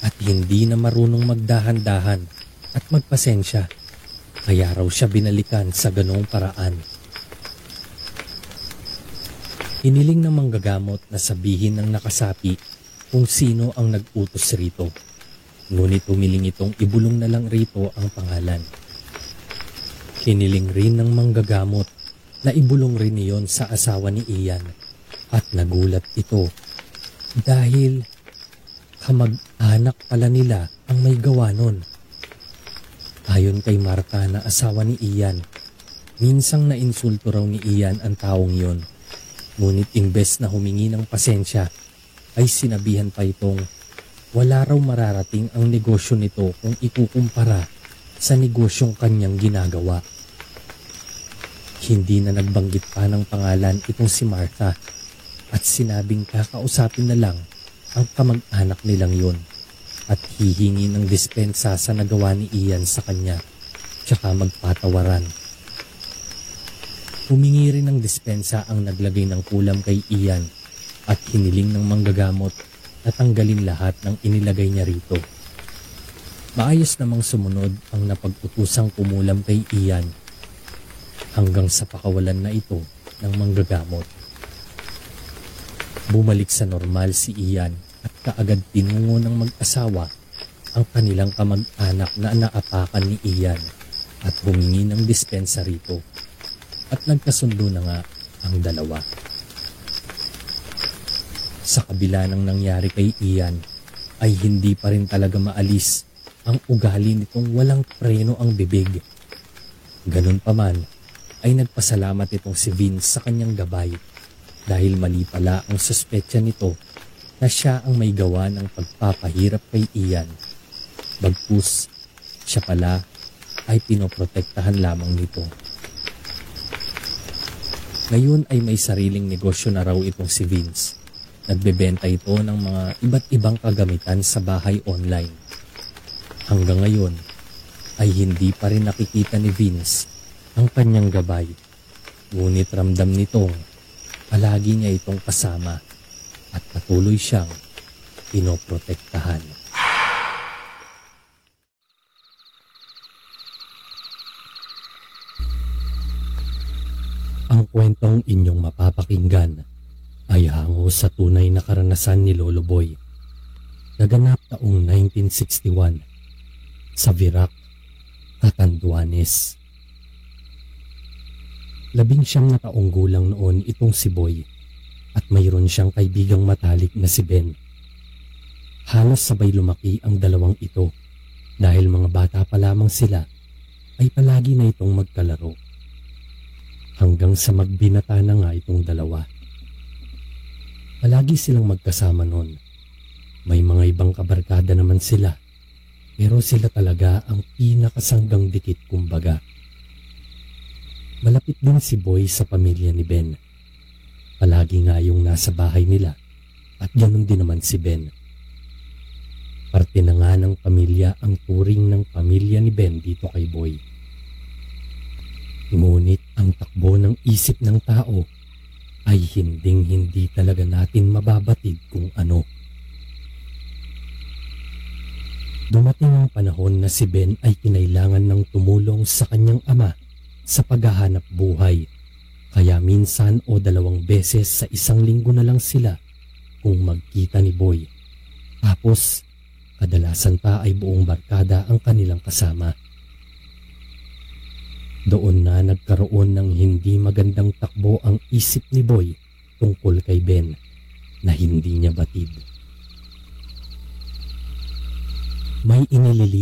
at hindi na marunong magdahan-dahan at magpasensya. Kaya raw siya binalikan sa ganong paraan. Hiniling ng manggagamot na sabihin ng nakasapi kung sino ang nag-utos rito. Ngunit umiling itong ibulong na lang rito ang pangalan. Hiniling rin ng manggagamot na ibulong rin niyon sa asawa ni Ian at nagulat ito dahil kamag-anak pala nila ang may gawa nun. Ayon kay Marta na asawa ni Ian, minsang nainsulto raw ni Ian ang taong yon. Ngunit imbes na humingi ng pasensya, ay sinabihan pa itong wala raw mararating ang negosyo nito kung ikukumpara sa negosyong kanyang ginagawa. Hindi na nagbanggit pa ng pangalan itong si Martha at sinabing kakausapin na lang ang kamag-anak nilang yun at hihingi ng dispensa sa nagawa ni Ian sa kanya. tsaka magpatawaran. Humingi rin ng dispensa ang naglagay ng kulam kay Ian at hiniling ng manggagamot na tanggalin lahat ng inilagay niya rito. Maayos namang sumunod ang napag-utusang kumulam kay Ian hanggang sa pakawalan na ito ng manggagamot. Bumalik sa normal si Ian at kaagad tinungo ng mag-asawa ang kanilang kamag-anak na naapakan ni Ian at humingi ng dispensa rito at nagkasundo na nga ang dalawa. Sa kabila ng nangyari kay Ian ay hindi pa rin talaga maalis ang ugali nitong walang preno ang bibig. Ganun pa man ay nagpasalamat itong si Vince sa kanyang gabay dahil mali pala ang suspetsya nito na siya ang may gawa ng pagpapahirap kay Ian. Bagkus, siya pala ay pinoprotektahan lamang nito. Ngayon ay may sariling negosyo na raw itong si Vince. Nagbebenta ito ng mga iba't ibang kagamitan sa bahay online. Hanggang ngayon ay hindi pa rin nakikita ni Vince ang kanyang gabay. Ngunit ramdam nitong palagi niya itong kasama at patuloy siyang pinoprotektahan. Ang kwentong inyong mapapakinggan ay hango sa tunay na karanasan ni Lolo Boy. Naganap taong 1961 sa Virac, Catanduanes. Labing siyam na taong gulang noon itong si Boy at mayroon siyang kaibigang matalik na si Ben. Halos sabay lumaki ang dalawang ito dahil mga bata pa lamang sila ay palagi na itong magkalaro. Hanggang sa magbinata na nga itong dalawa. Palagi silang magkasama noon. May mga ibang kabarkada naman sila pero sila talaga ang pinakasanggang dikit kumbaga. Malapit din si Boy sa pamilya ni Ben. Palagi nga yung nasa bahay nila at ganoon din naman si Ben. Parte na nga ng pamilya ang turing ng pamilya ni Ben dito kay Boy. Ngunit ang takbo ng isip ng tao ay hinding hindi talaga natin mababatid kung ano. Dumating ang panahon na si Ben ay kinailangan ng tumulong sa kanyang ama sa paghahanap buhay. Kaya minsan o dalawang beses sa isang linggo na lang sila kung magkita ni Boy. Tapos, kadalasan pa ay buong barkada ang kanilang kasama. Doon na nagkaroon ng hindi magandang takbo ang isip ni Boy tungkol kay Ben na hindi niya batid. May inilili